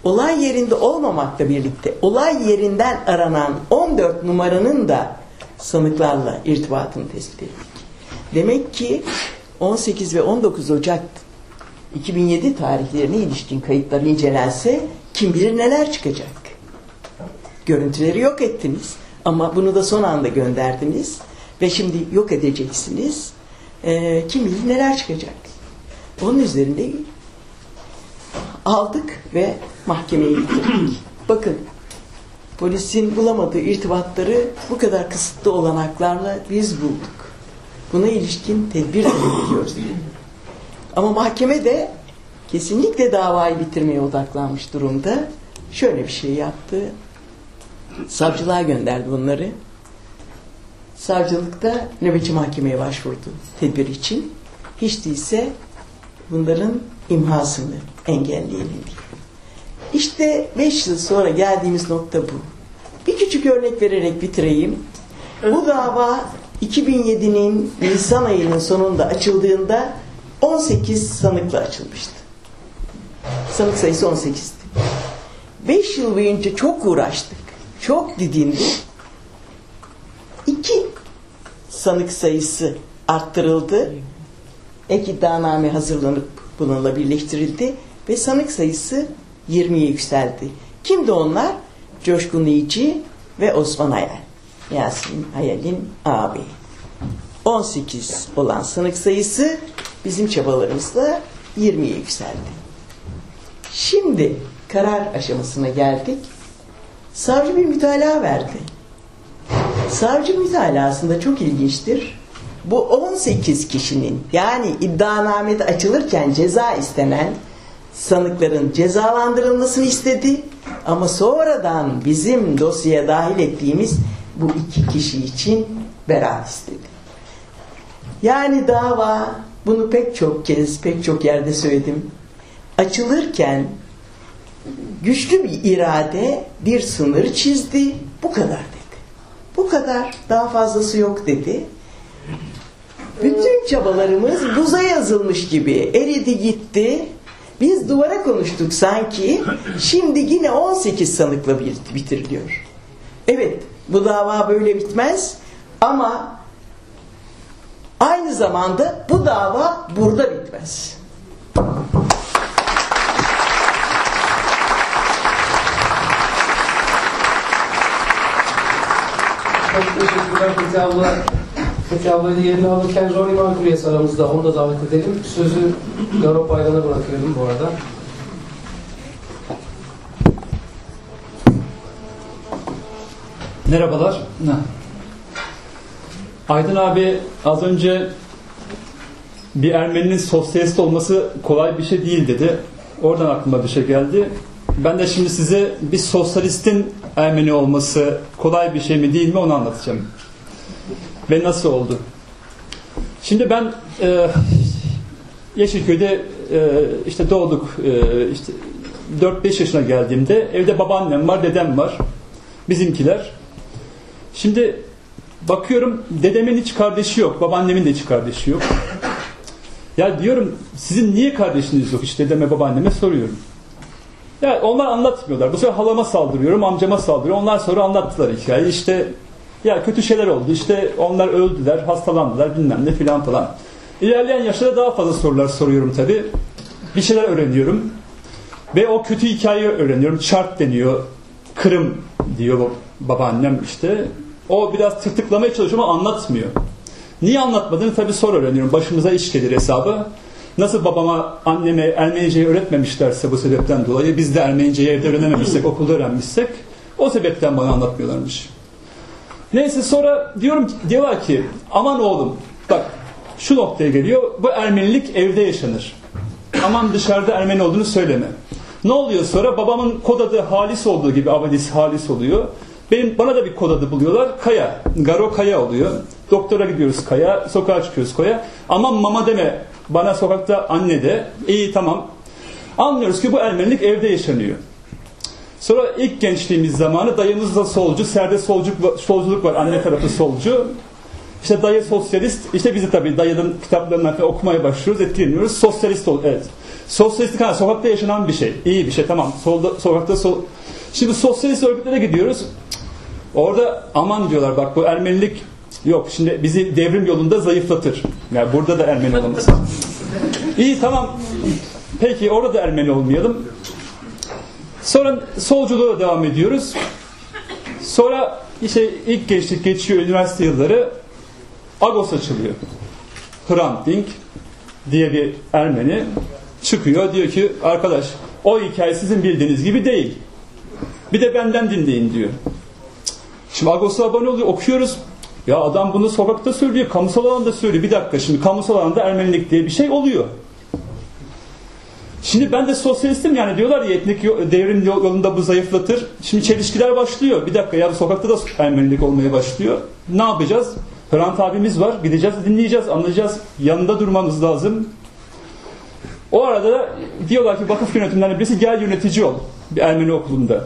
olay yerinde olmamakla birlikte olay yerinden aranan 14 numaranın da sanıklarla irtibatını tespit ettik. Demek ki 18 ve 19 Ocak 2007 tarihlerine ilişkin kayıtlar incelense kim bilir neler çıkacak. Görüntüleri yok ettiniz ama bunu da son anda gönderdiniz ve şimdi yok edeceksiniz. Ee, kim bilir neler çıkacak. Onun üzerinde aldık ve mahkemeye getirdik. Bakın polisin bulamadığı irtibatları bu kadar kısıtlı olanaklarla biz bulduk. Buna ilişkin tedbir de ediyoruz. Ama mahkeme de kesinlikle davayı bitirmeye odaklanmış durumda. Şöyle bir şey yaptı. Savcılığa gönderdi bunları. Savcılıkta nöbetçi mahkemeye başvurdu tedbir için. Hiç değilse bunların imhasını engelleyelim diye. İşte 5 yıl sonra geldiğimiz nokta bu. Bir küçük örnek vererek bitireyim. Bu dava 2007'nin Nisan ayının sonunda açıldığında 18 sanıkla açılmıştı. Sanık sayısı 18'di. 5 yıl boyunca çok uğraştık. Çok didindik. İki sanık sayısı arttırıldı. Ek iddianame hazırlanıp bununla birleştirildi ve sanık sayısı 20'ye yükseldi. Kimdi onlar? Coşkun İyici ve Osman Hayal. Yasin Hayal'in abi. 18 olan sanık sayısı bizim çabalarımızla 20'ye yükseldi. Şimdi karar aşamasına geldik. Savcı bir mütalaa verdi. Savcı mütalasında çok ilginçtir. Bu 18 kişinin yani iddianamede açılırken ceza istenen sanıkların cezalandırılmasını istedi. Ama sonradan bizim dosyaya dahil ettiğimiz bu iki kişi için beraat istedi. Yani dava bunu pek çok kez, pek çok yerde söyledim. Açılırken güçlü bir irade bir sınır çizdi. Bu kadar dedi. Bu kadar. Daha fazlası yok dedi. Bütün çabalarımız buza yazılmış gibi eridi gitti. Biz duvara konuştuk sanki. Şimdi yine 18 sanıkla bitiriliyor. Evet bu dava böyle bitmez ama aynı zamanda bu dava burada bitmez. Çok teşekkürler Fethi abla. Fethi ablayı da yerine alırken Johnny Margulies aramızda. Onu da davet edelim. Sözü Garo Bayram'a bırakıyorum bu arada. Merhabalar. Aydın abi az önce bir Ermeninin sosyalist olması kolay bir şey değil dedi. Oradan aklıma bir şey geldi. Ben de şimdi size bir sosyalistin Ermeni olması kolay bir şey mi değil mi onu anlatacağım. Ve nasıl oldu? Şimdi ben e, Yeşilköy'de e, işte doğduk. E, işte 4-5 yaşına geldiğimde evde babaannem var, dedem var. Bizimkiler. Şimdi Bakıyorum dedemin hiç kardeşi yok. Babaannemin de hiç kardeşi yok. Ya diyorum sizin niye kardeşiniz yok? İşte dedeme babaanneme soruyorum. Ya onlar anlatmıyorlar. Bu sefer halama saldırıyorum, amcama saldırıyorum. Onlar sonra anlattılar hikayeyi. İşte ya kötü şeyler oldu. İşte onlar öldüler, hastalandılar bilmem ne filan falan. İlerleyen yaşlarda daha fazla sorular soruyorum tabi. Bir şeyler öğreniyorum. Ve o kötü hikayeyi öğreniyorum. Şart deniyor. Kırım diyor babaannem işte. O biraz tırtıklamaya çalışıyor ama anlatmıyor. Niye anlatmadığını tabi sonra öğreniyorum. Başımıza iş gelir hesabı. Nasıl babama, anneme Ermenice'yi öğretmemişlerse bu sebepten dolayı biz de Ermenice'yi evde öğrenememişsek, okulda öğrenmişsek o sebepten bana anlatmıyorlarmış. Neyse sonra diyorum diyorlar ki aman oğlum bak şu noktaya geliyor bu Ermenilik evde yaşanır. Aman dışarıda Ermeni olduğunu söyleme. Ne oluyor sonra? Babamın kod adı Halis olduğu gibi Abadis Halis oluyor. Benim, bana da bir kod adı buluyorlar. Kaya. Garo Kaya oluyor. Doktora gidiyoruz Kaya. Sokağa çıkıyoruz Kaya. Aman mama deme. Bana sokakta anne de. İyi tamam. Anlıyoruz ki bu Ermenilik evde yaşanıyor. Sonra ilk gençliğimiz zamanı dayımız da solcu, serde solculuk, solculuk var. Anne tarafı solcu. İşte dayı sosyalist. İşte bizi tabii dayının kitaplarından okumaya başlıyoruz, etkileniyoruz. Sosyalist ol, evet. Sosyalistlik ha, sokakta yaşanan bir şey. İyi bir şey tamam. Solda, sokakta sol. Şimdi sosyalist örgütlere gidiyoruz. Orada aman diyorlar bak bu Ermenilik yok. Şimdi bizi devrim yolunda zayıflatır. Yani burada da Ermeni olması. İyi tamam. Peki orada da Ermeni olmayalım. Sonra solculuğa devam ediyoruz. Sonra işte ilk gençlik geçiyor üniversite yılları. Agos açılıyor. Hrant Dink diye bir Ermeni çıkıyor diyor ki arkadaş o hikaye sizin bildiğiniz gibi değil. Bir de benden dinleyin diyor. Şimdi Agos'a abone oluyor okuyoruz. Ya adam bunu sokakta söylüyor, kamusal alanda söylüyor. Bir dakika şimdi kamusal alanda Ermenilik diye bir şey oluyor. Şimdi ben de sosyalistim yani diyorlar ya etnik devrim yolunda bu zayıflatır. Şimdi çelişkiler başlıyor. Bir dakika ya sokakta da Ermenilik olmaya başlıyor. Ne yapacağız? Hrant abimiz var. Gideceğiz, dinleyeceğiz, anlayacağız. Yanında durmamız lazım. O arada diyorlar ki vakıf yönetimlerine birisi gel yönetici ol. Bir Ermeni okulunda.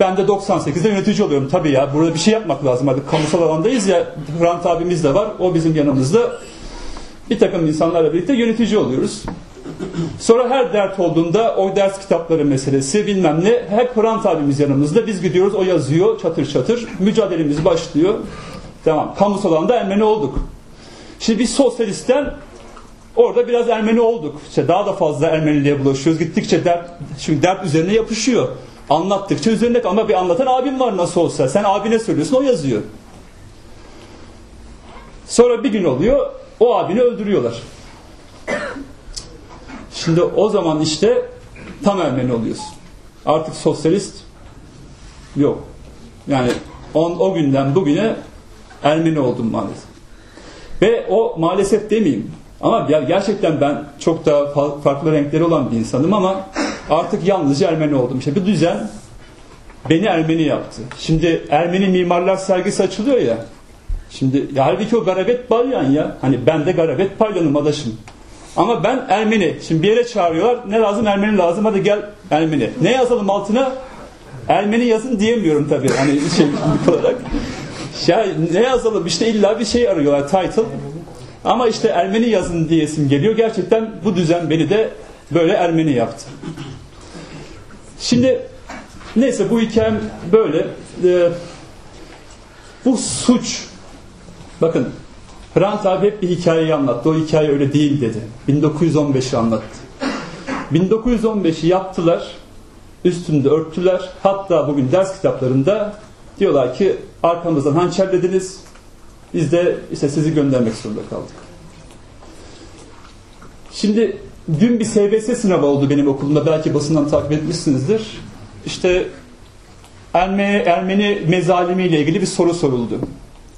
Ben de 98'de yönetici oluyorum. Tabii ya burada bir şey yapmak lazım. Hadi kamusal alandayız ya. Hrant abimiz de var. O bizim yanımızda. Bir takım insanlarla birlikte yönetici oluyoruz. Sonra her dert olduğunda o ders kitapları meselesi bilmem ne hep Hrant abimiz yanımızda. Biz gidiyoruz o yazıyor çatır çatır. Mücadelemiz başlıyor. Tamam. Kamusal alanda Ermeni olduk. Şimdi biz sosyalistten orada biraz Ermeni olduk. İşte daha da fazla Ermeniliğe bulaşıyoruz. Gittikçe dert, çünkü dert üzerine yapışıyor. Anlattıkça üzerinde ama bir anlatan abim var nasıl olsa. Sen abine söylüyorsun o yazıyor. Sonra bir gün oluyor o abini öldürüyorlar. Şimdi o zaman işte tam Ermeni oluyorsun. Artık sosyalist yok. Yani on, o günden bugüne Ermeni oldum maalesef. Ve o maalesef demeyeyim. Ama gerçekten ben çok da farklı renkleri olan bir insanım ama artık yalnızca Ermeni oldum. İşte bir düzen beni Ermeni yaptı. Şimdi Ermeni mimarlar sergisi açılıyor ya. Şimdi ya halbuki o Garabet Balyan ya. Hani ben de Garabet Palyan'ım adaşım. Ama ben Ermeni. Şimdi bir yere çağırıyorlar. Ne lazım? Ermeni lazım. Hadi gel Ermeni. Ne yazalım altına? Ermeni yazın diyemiyorum tabii. Hani şey olarak. Ya ne yazalım? İşte illa bir şey arıyorlar. Title. Ama işte Ermeni yazın diyesim geliyor. Gerçekten bu düzen beni de böyle Ermeni yaptı. Şimdi neyse bu hikayem böyle. Ee, bu suç bakın Hrant abi hep bir hikayeyi anlattı. O hikaye öyle değil dedi. 1915'i anlattı. 1915'i yaptılar. Üstünde örttüler. Hatta bugün ders kitaplarında diyorlar ki arkamızdan hançerlediniz. Biz de işte sizi göndermek zorunda kaldık. Şimdi dün bir SBS sınavı oldu benim okulumda. Belki basından takip etmişsinizdir. İşte Ermeni, Ermeni mezalimi ile ilgili bir soru soruldu.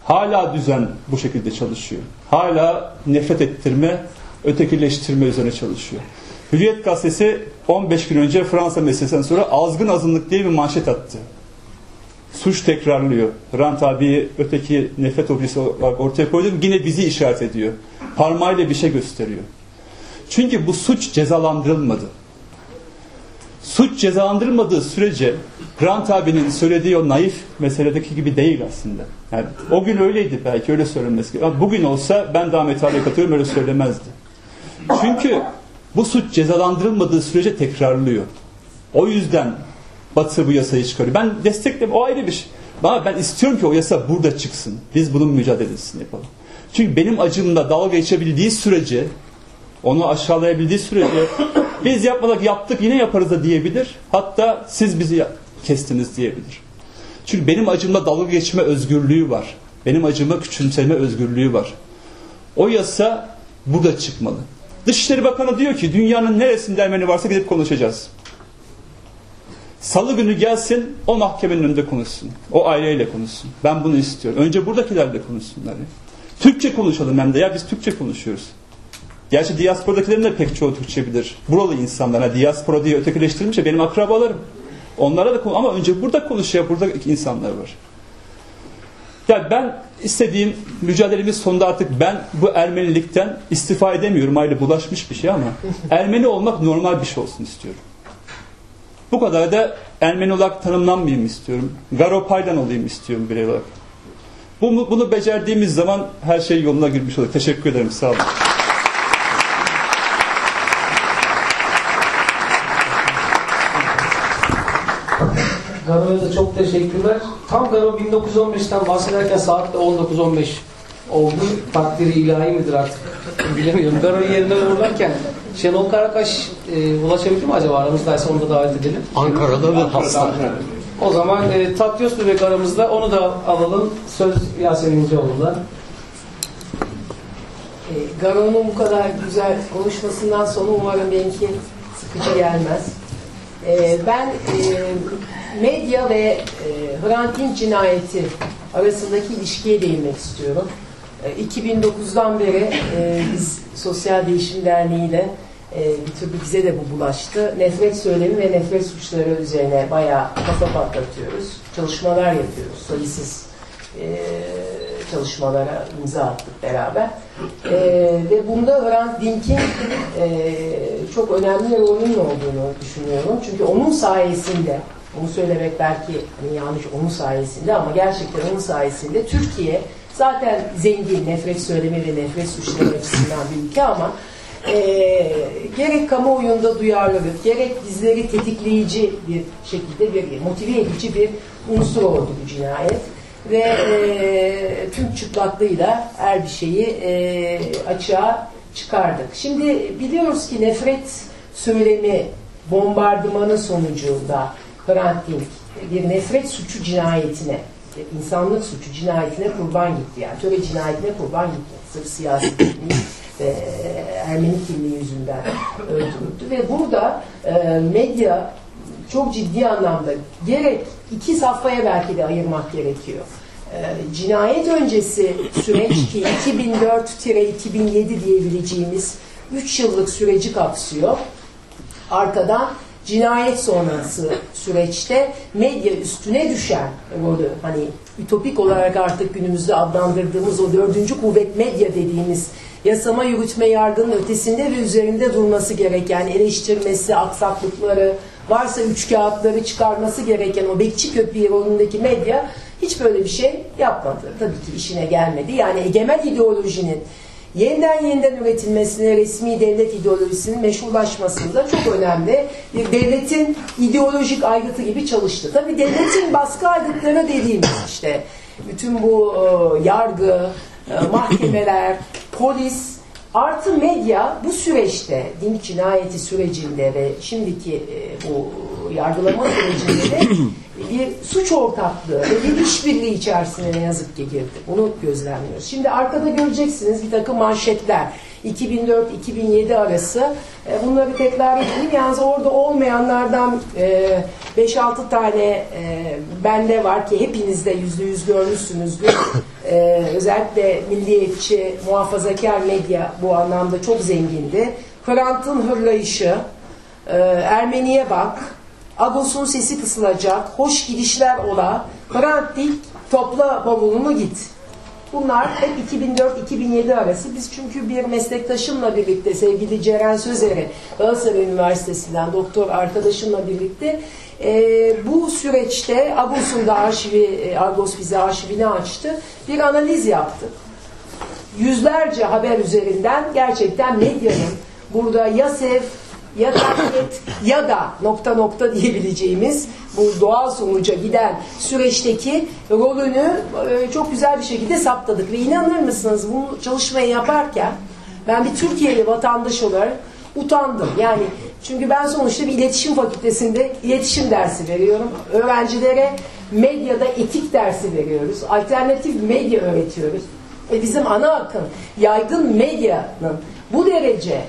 Hala düzen bu şekilde çalışıyor. Hala nefret ettirme, ötekileştirme üzerine çalışıyor. Hürriyet gazetesi 15 gün önce Fransa meselesinden sonra azgın azınlık diye bir manşet attı. Suç tekrarlıyor. Hrant abiyi öteki nefret objesi ortaya koydu. Yine bizi işaret ediyor. Parmağıyla bir şey gösteriyor. Çünkü bu suç cezalandırılmadı. suç cezalandırılmadığı sürece Grant abinin söylediği o naif meseledeki gibi değil aslında. Yani o gün öyleydi belki öyle söylenmesi gerekiyor. Ama bugün olsa ben de Ahmet abiye katılıyorum öyle söylemezdi. Çünkü bu suç cezalandırılmadığı sürece tekrarlıyor. O yüzden Batı bu yasayı çıkarıyor. Ben desteklerim o ayrı bir şey. Ama ben istiyorum ki o yasa burada çıksın. Biz bunun mücadelesini yapalım. Çünkü benim acımla dalga geçebildiği sürece onu aşağılayabildiği sürece biz yapmadık yaptık yine yaparız da diyebilir. Hatta siz bizi kestiniz diyebilir. Çünkü benim acımla dalga geçme özgürlüğü var. Benim acıma küçümseme özgürlüğü var. O yasa burada çıkmalı. Dışişleri Bakanı diyor ki dünyanın neresinde Ermeni varsa gidip konuşacağız. Salı günü gelsin o mahkemenin önünde konuşsun. O aileyle konuşsun. Ben bunu istiyorum. Önce buradakilerle konuşsunlar. Türkçe konuşalım hem de ya biz Türkçe konuşuyoruz. Gerçi diasporadakilerin de pek çoğu Türkçe bilir. Buralı insanlar. Ha, diaspora diye ötekileştirilmiş ya benim akrabalarım. Onlara da ama önce burada konuşuyor. Burada insanlar var. Ya ben istediğim mücadelemiz sonunda artık ben bu Ermenilikten istifa edemiyorum. Ayrı bulaşmış bir şey ama Ermeni olmak normal bir şey olsun istiyorum. Bu kadar da Ermeni olarak tanımlanmayayım istiyorum. Garopaylan olayım istiyorum birey olarak. Bunu, bunu becerdiğimiz zaman her şey yoluna girmiş olur. Teşekkür ederim. Sağ olun. Garo'ya da çok teşekkürler. Tam Garo 1915'ten bahsederken saatte 19.15 oldu. Takdiri ilahi midir artık bilemiyorum. Garo'yu yerine uğurlarken Şenol Karakaş e, ulaşabilir mi acaba aramızdaysa onu da davet edelim. Ankara'da ve hasta. O zaman e, Tatyos Bebek aramızda onu da alalım. Söz Yasemin İnceoğlu'da. E, Garon'un bu kadar güzel konuşmasından sonra umarım benimki sıkıcı gelmez. E, ben e, medya ve e, Hrant cinayeti arasındaki ilişkiye değinmek istiyorum. E, 2009'dan beri e, biz Sosyal Değişim Derneği ile e, bir türlü bize de bu bulaştı. Nefret söylemi ve nefret suçları üzerine bayağı kafa patlatıyoruz. Çalışmalar yapıyoruz. Sayısız e, çalışmalara imza attık beraber. E, ve bunda Hrant Dink'in e, çok önemli rolünün olduğunu düşünüyorum. Çünkü onun sayesinde, onu söylemek belki hani yanlış onun sayesinde ama gerçekten onun sayesinde Türkiye zaten zengin nefret söylemi ve nefret suçları açısından bir ülke ama e, gerek kamuoyunda duyarlılık, gerek bizleri tetikleyici bir şekilde bir motive edici bir unsur oldu bu cinayet ve e, tüm çıplaklığıyla her bir şeyi e, açığa çıkardık. Şimdi biliyoruz ki nefret söylemi bombardımanı sonucunda Hrant Dink bir nefret suçu cinayetine, insanlık suçu cinayetine kurban gitti. Yani töre cinayetine kurban gitti. Sırf siyasi ve Ermeni kimliği yüzünden öldürüldü. Ve burada e, medya çok ciddi anlamda gerek iki safhaya belki de ayırmak gerekiyor. Ee, cinayet öncesi süreç ki 2004-2007 diyebileceğimiz 3 yıllık süreci kapsıyor. Arkadan cinayet sonrası süreçte medya üstüne düşen rolü hani ütopik olarak artık günümüzde adlandırdığımız o dördüncü kuvvet medya dediğimiz yasama yürütme yargının ötesinde ve üzerinde durması gereken eleştirmesi, aksaklıkları, varsa üç kağıtları çıkarması gereken o bekçi köpeği rolündeki medya hiç böyle bir şey yapmadı. Tabii ki işine gelmedi. Yani egemen ideolojinin yeniden yeniden üretilmesine, resmi devlet ideolojisinin meşrulaşmasında çok önemli bir devletin ideolojik aygıtı gibi çalıştı. Tabii devletin baskı aygıtları dediğimiz işte bütün bu e, yargı, e, mahkemeler, polis artı medya bu süreçte din cinayeti sürecinde ve şimdiki e, bu yargılama sürecinde de bir suç ortaklığı ve bir işbirliği içerisine ne yazık ki girdi. Bunu gözlemliyoruz. Şimdi arkada göreceksiniz bir takım manşetler. 2004-2007 arası. E, bunları tekrar edeyim. Yalnız orada olmayanlardan e, 5-6 tane e, bende var ki hepiniz de yüzde yüz görmüşsünüzdür. E, özellikle milliyetçi, muhafazakar medya bu anlamda çok zengindi. Hrant'ın hırlayışı, e, Ermeniye bak, Agos'un sesi kısılacak, hoş gidişler ola, Hrant Dink topla bavulunu git. Bunlar hep 2004-2007 arası. Biz çünkü bir meslektaşımla birlikte sevgili Ceren Sözer'i Galatasaray Üniversitesi'nden doktor arkadaşımla birlikte e, bu süreçte Agos'un da arşivi, e, Agos bize arşivini açtı. Bir analiz yaptık. Yüzlerce haber üzerinden gerçekten medyanın burada ya taklit ya da nokta nokta diyebileceğimiz bu doğal sonuca giden süreçteki rolünü e, çok güzel bir şekilde saptadık. Ve inanır mısınız bu çalışmayı yaparken ben bir Türkiye'li vatandaş olarak utandım. Yani çünkü ben sonuçta bir iletişim fakültesinde iletişim dersi veriyorum. Öğrencilere medyada etik dersi veriyoruz. Alternatif medya öğretiyoruz. Ve bizim ana akım yaygın medyanın bu derece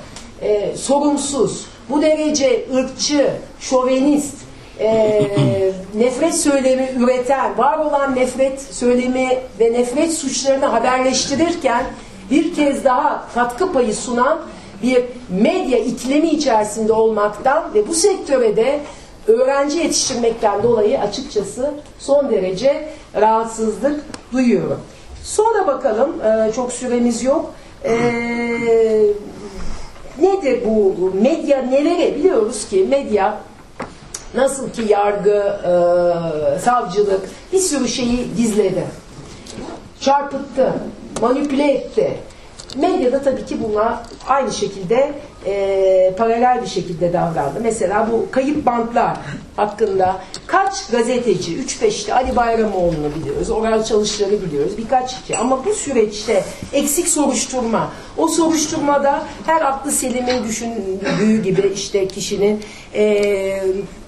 e, sorumsuz, bu derece ırkçı, şovenist, e, nefret söylemi üreten, var olan nefret söylemi ve nefret suçlarını haberleştirirken bir kez daha katkı payı sunan bir medya iklimi içerisinde olmaktan ve bu sektöre de öğrenci yetiştirmekten dolayı açıkçası son derece rahatsızlık duyuyorum. Sonra bakalım, e, çok süremiz yok. E, nedir bu medya nelere biliyoruz ki medya nasıl ki yargı, e, savcılık bir sürü şeyi gizledi. Çarpıttı, manipüle etti. Medyada tabii ki bunlar aynı şekilde e, paralel bir şekilde davrandı. Mesela bu kayıp bantlar hakkında kaç gazeteci, 3-5'te Ali Bayramoğlu'nu biliyoruz, Oral Çalışlar'ı biliyoruz, birkaç kişi. Ama bu süreçte eksik soruşturma, o soruşturmada her aklı selimin düşündüğü gibi işte kişinin e,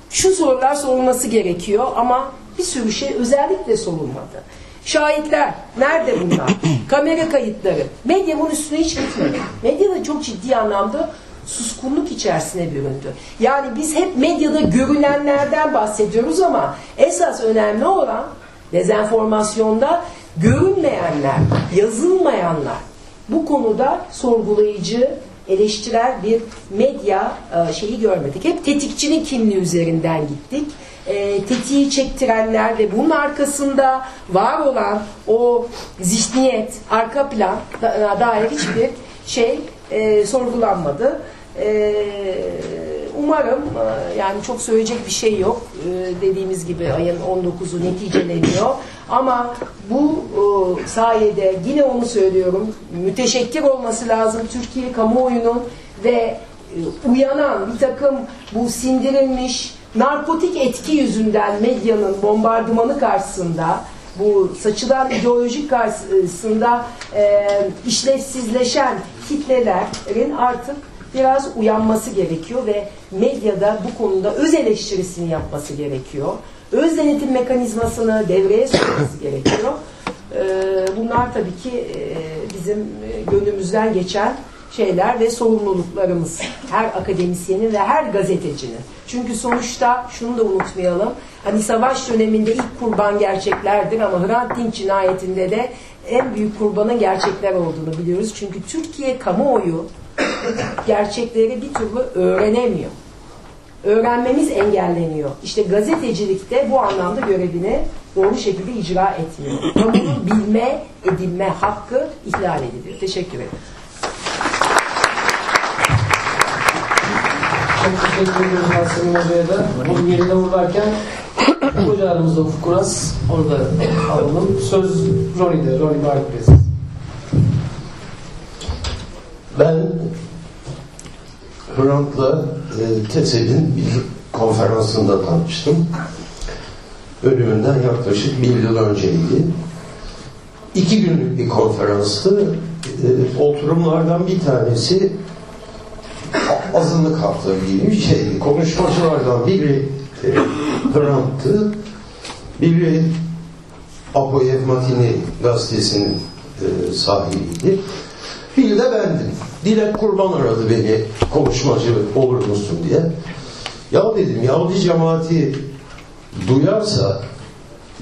şu sorular sorulması gerekiyor ama bir sürü şey özellikle sorulmadı. Şahitler, nerede bunlar? Kamera kayıtları. Medya bunun üstüne hiç gitmedi. Medya da çok ciddi anlamda suskunluk içerisine büründü. Yani biz hep medyada görünenlerden bahsediyoruz ama esas önemli olan dezenformasyonda görünmeyenler, yazılmayanlar. Bu konuda sorgulayıcı, eleştirel bir medya e, şeyi görmedik. Hep tetikçinin kimliği üzerinden gittik. E, tetiği çektirenler ve bunun arkasında var olan o zihniyet, arka plan da, dair hiçbir şey e, sorgulanmadı. E, umarım e, yani çok söyleyecek bir şey yok. E, dediğimiz gibi ayın 19'u neticeleniyor. Ama bu e, sayede yine onu söylüyorum. Müteşekkir olması lazım Türkiye kamuoyunun ve e, uyanan bir takım bu sindirilmiş narkotik etki yüzünden medyanın bombardımanı karşısında bu saçılan ideolojik karşısında e, işlevsizleşen kitlelerin artık biraz uyanması gerekiyor ve medyada bu konuda öz eleştirisini yapması gerekiyor. Öz denetim mekanizmasını devreye sokması gerekiyor. E, bunlar tabii ki e, bizim gönlümüzden geçen şeyler ve sorumluluklarımız. Her akademisyenin ve her gazetecinin. Çünkü sonuçta şunu da unutmayalım. Hani savaş döneminde ilk kurban gerçeklerdir ama Hrant Dink cinayetinde de en büyük kurbanın gerçekler olduğunu biliyoruz. Çünkü Türkiye kamuoyu gerçekleri bir türlü öğrenemiyor. Öğrenmemiz engelleniyor. İşte gazetecilikte bu anlamda görevini doğru şekilde icra etmiyor. Kamunun bilme, edinme hakkı ihlal ediliyor. Teşekkür ederim. Çok teşekkür ediyoruz Yasemin Hoca'ya da. Onun yerine uğurlarken hoca aramızda Ufuk Kuraz. Onu da alalım. Söz Ronnie'de. Ronnie Barikbez. Ben Hrant'la e, TESEL'in bir konferansında tanıştım. Ölümünden yaklaşık bir yıl önceydi. İki günlük bir konferanstı. E, oturumlardan bir tanesi azınlık hakları gibi bir şeydi. Konuşmacılardan biri e, Hrant'tı. Biri Apoyev Matini gazetesinin e, sahibiydi. Bir de bendim. Dilek Kurban aradı beni konuşmacı olur musun diye. Ya dedim Yahudi cemaati duyarsa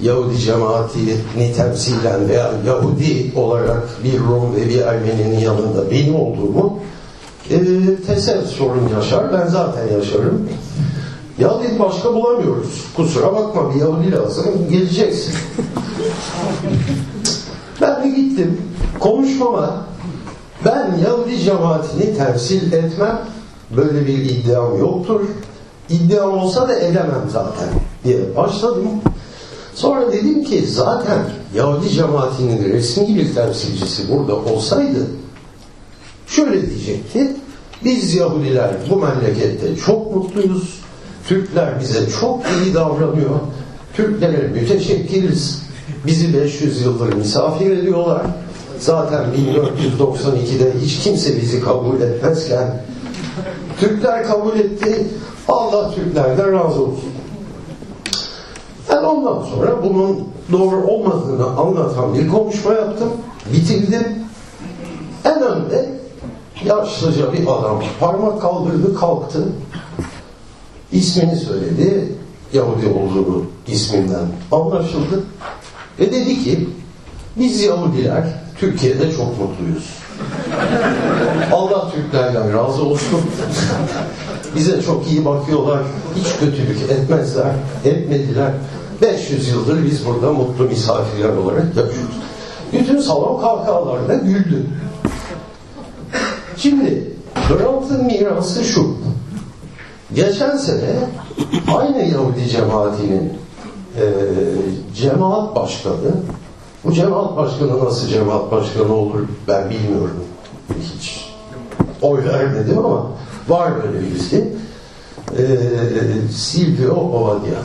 Yahudi cemaatini temsilen veya Yahudi olarak bir Rum ve bir Ermeni'nin yanında benim olduğumu e, tesel sorun yaşar. Ben zaten yaşarım. Ya dedi başka bulamıyoruz. Kusura bakma bir Yahudi lazım. Geleceksin. Ben de gittim konuşmama ben Yahudi cemaatini temsil etmem. Böyle bir iddiam yoktur. İddiam olsa da edemem zaten diye başladım. Sonra dedim ki zaten Yahudi cemaatinin resmi bir temsilcisi burada olsaydı şöyle diyecekti. Biz Yahudiler bu memlekette çok mutluyuz. Türkler bize çok iyi davranıyor. Türklere müteşekkiriz. Bizi 500 yıldır misafir ediyorlar. Zaten 1492'de hiç kimse bizi kabul etmezken Türkler kabul etti. Allah Türklerden razı olsun. Ben ondan sonra bunun doğru olmadığını anlatan bir konuşma yaptım. Bitirdim. En önde yaşlıca bir adam parmak kaldırdı kalktı. İsmini söyledi. Yahudi olduğunu isminden anlaşıldı. Ve dedi ki biz Yahudiler Türkiye'de çok mutluyuz. Allah Türklerden razı olsun. Bize çok iyi bakıyorlar. Hiç kötülük etmezler. Etmediler. 500 yıldır biz burada mutlu misafirler olarak yaşıyoruz. Bütün salon kahkahalarla güldü. Şimdi Hrant'ın mirası şu. Geçen sene aynı Yahudi cemaatinin e, cemaat başkanı bu cemaat başkanı nasıl cemaat başkanı olur ben bilmiyorum. Hiç oy vermedim ama var böyle birisi. Ee, Silvio Ovadia.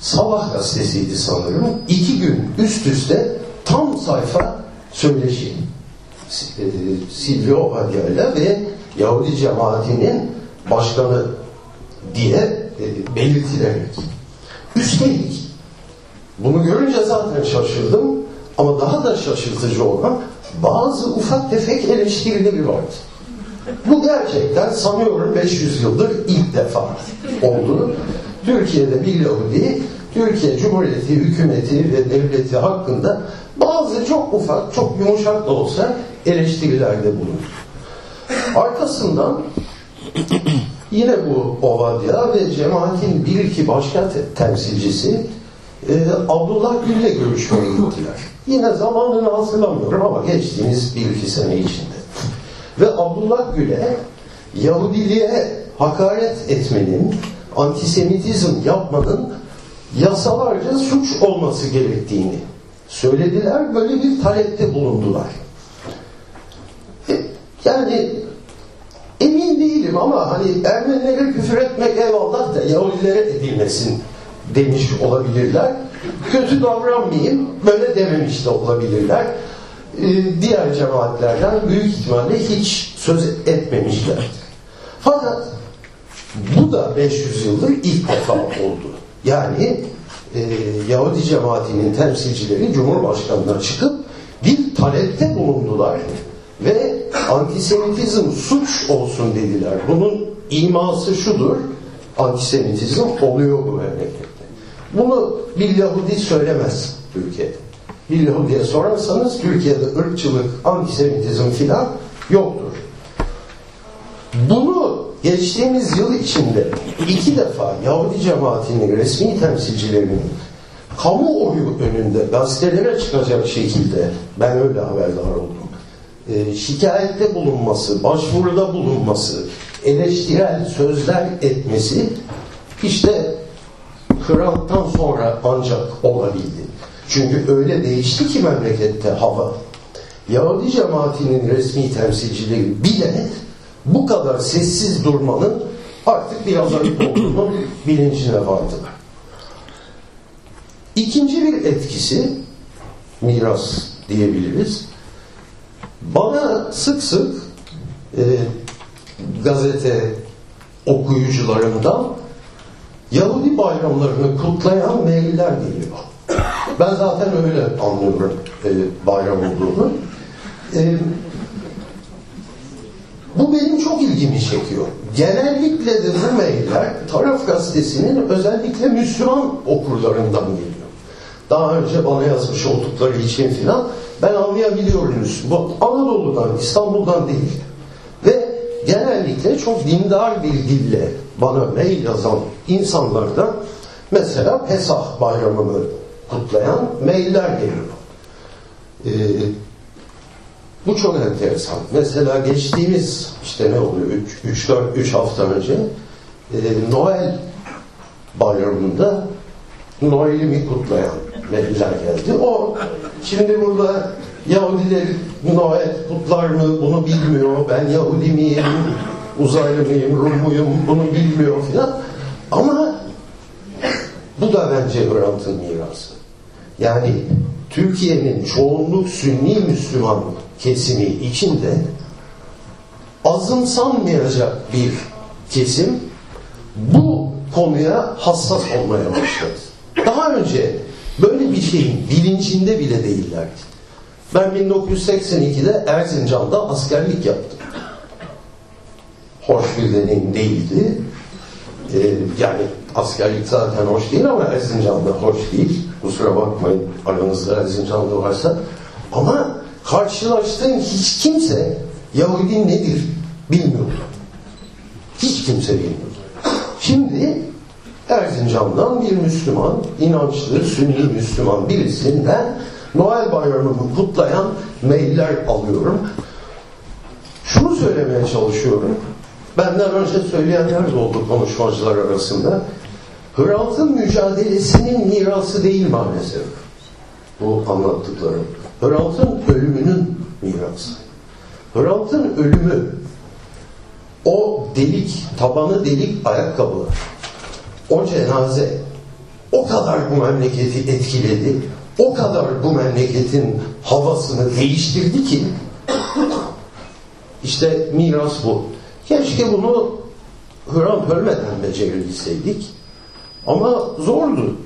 Sabah gazetesiydi sanırım. İki gün üst üste tam sayfa söyleşi. Ee, Silvio Ovadia ile ve Yahudi cemaatinin başkanı diye e, belirtilerek. Üstelik bunu görünce zaten şaşırdım ama daha da şaşırtıcı olan bazı ufak tefek eleştirileri vardı. Bu gerçekten sanıyorum 500 yıldır ilk defa oldu. Türkiye'de bir Yahudi, Türkiye Cumhuriyeti hükümeti ve devleti hakkında bazı çok ufak, çok yumuşak da olsa eleştirilerde bulundu. Arkasından yine bu Ovadia ve cemaatin bir iki başka te- temsilcisi e, Abdullah Gül'le görüşmeye gittiler. Yine zamanını hatırlamıyorum ama geçtiğimiz bir iki sene içinde. Ve Abdullah Gül'e Yahudiliğe hakaret etmenin, antisemitizm yapmanın yasalarca suç olması gerektiğini söylediler. Böyle bir talepte bulundular. E, yani emin değilim ama hani Ermenilere küfür etmek eyvallah da Yahudilere edilmesin demiş olabilirler. Kötü davranmayayım böyle dememiş de olabilirler. Ee, diğer cemaatlerden büyük ihtimalle hiç söz etmemişler. Fakat bu da 500 yıldır ilk defa oldu. Yani e, Yahudi cemaatinin temsilcileri Cumhurbaşkanı'na çıkıp bir talepte bulundular ve antisemitizm suç olsun dediler. Bunun iması şudur, antisemitizm oluyor bu memlekette. Bunu bir Yahudi söylemez Türkiye'de. Bir Yahudi'ye sorarsanız Türkiye'de ırkçılık, antisemitizm filan yoktur. Bunu geçtiğimiz yıl içinde iki defa Yahudi cemaatinin resmi temsilcilerinin kamuoyu önünde gazetelere çıkacak şekilde ben öyle haberdar oldum. E, şikayette bulunması, başvuruda bulunması, eleştirel sözler etmesi işte Hrant'tan sonra ancak olabildi. Çünkü öyle değişti ki memlekette hava. Yahudi cemaatinin resmi temsilcileri bile bu kadar sessiz durmanın artık biraz ayıp olduğunu bilincine vardılar. İkinci bir etkisi miras diyebiliriz. Bana sık sık e, gazete okuyucularımdan Yahudi bayramlarını kutlayan mailler geliyor. Ben zaten öyle anlıyorum e, bayram olduğunu. E, bu benim çok ilgimi çekiyor. Genellikle de bu mailler Taraf Gazetesi'nin özellikle Müslüman okurlarından geliyor. Daha önce bana yazmış oldukları için filan ben anlayabiliyorum Bu Anadolu'dan, İstanbul'dan değil. Genellikle çok dindar bir dille bana mail yazan insanlardan mesela Pesah bayramını kutlayan mailler geliyor. Ee, bu çok enteresan. Mesela geçtiğimiz işte ne oluyor 3 4 3 hafta önce e, Noel bayramında Noel'imi kutlayan veliler geldi. O şimdi burada Yahudiler Noel kutlar mı bunu bilmiyor. Ben Yahudi miyim, uzaylı mıyım, Rum muyum bunu bilmiyor filan. Ama bu da bence Hrant'ın mirası. Yani Türkiye'nin çoğunluk Sünni Müslüman kesimi içinde azımsanmayacak bir kesim bu konuya hassas olmaya başladı. Daha önce böyle bir şeyin bilincinde bile değillerdi. Ben 1982'de Erzincan'da askerlik yaptım. Hoş bir deneyim değildi. Ee, yani askerlik zaten hoş değil ama Erzincan'da hoş değil. Kusura bakmayın aranızda Erzincan'da varsa. Ama karşılaştığım hiç kimse Yahudi nedir bilmiyordu. Hiç kimse bilmiyordu. Şimdi Erzincan'dan bir Müslüman, inançlı, Sünni Müslüman birisinden Noel bayramını kutlayan mailler alıyorum. Şunu söylemeye çalışıyorum. Benden önce söyleyenler de oldu konuşmacılar arasında. Hrant'ın mücadelesinin mirası değil maalesef. Bu anlattıklarım. Hrant'ın ölümünün mirası. Hrant'ın ölümü o delik, tabanı delik ayakkabılar, o cenaze o kadar bu memleketi etkiledi, o kadar bu memleketin havasını değiştirdi ki işte miras bu. Keşke bunu Hrant ölmeden becerebilseydik. Ama zordu.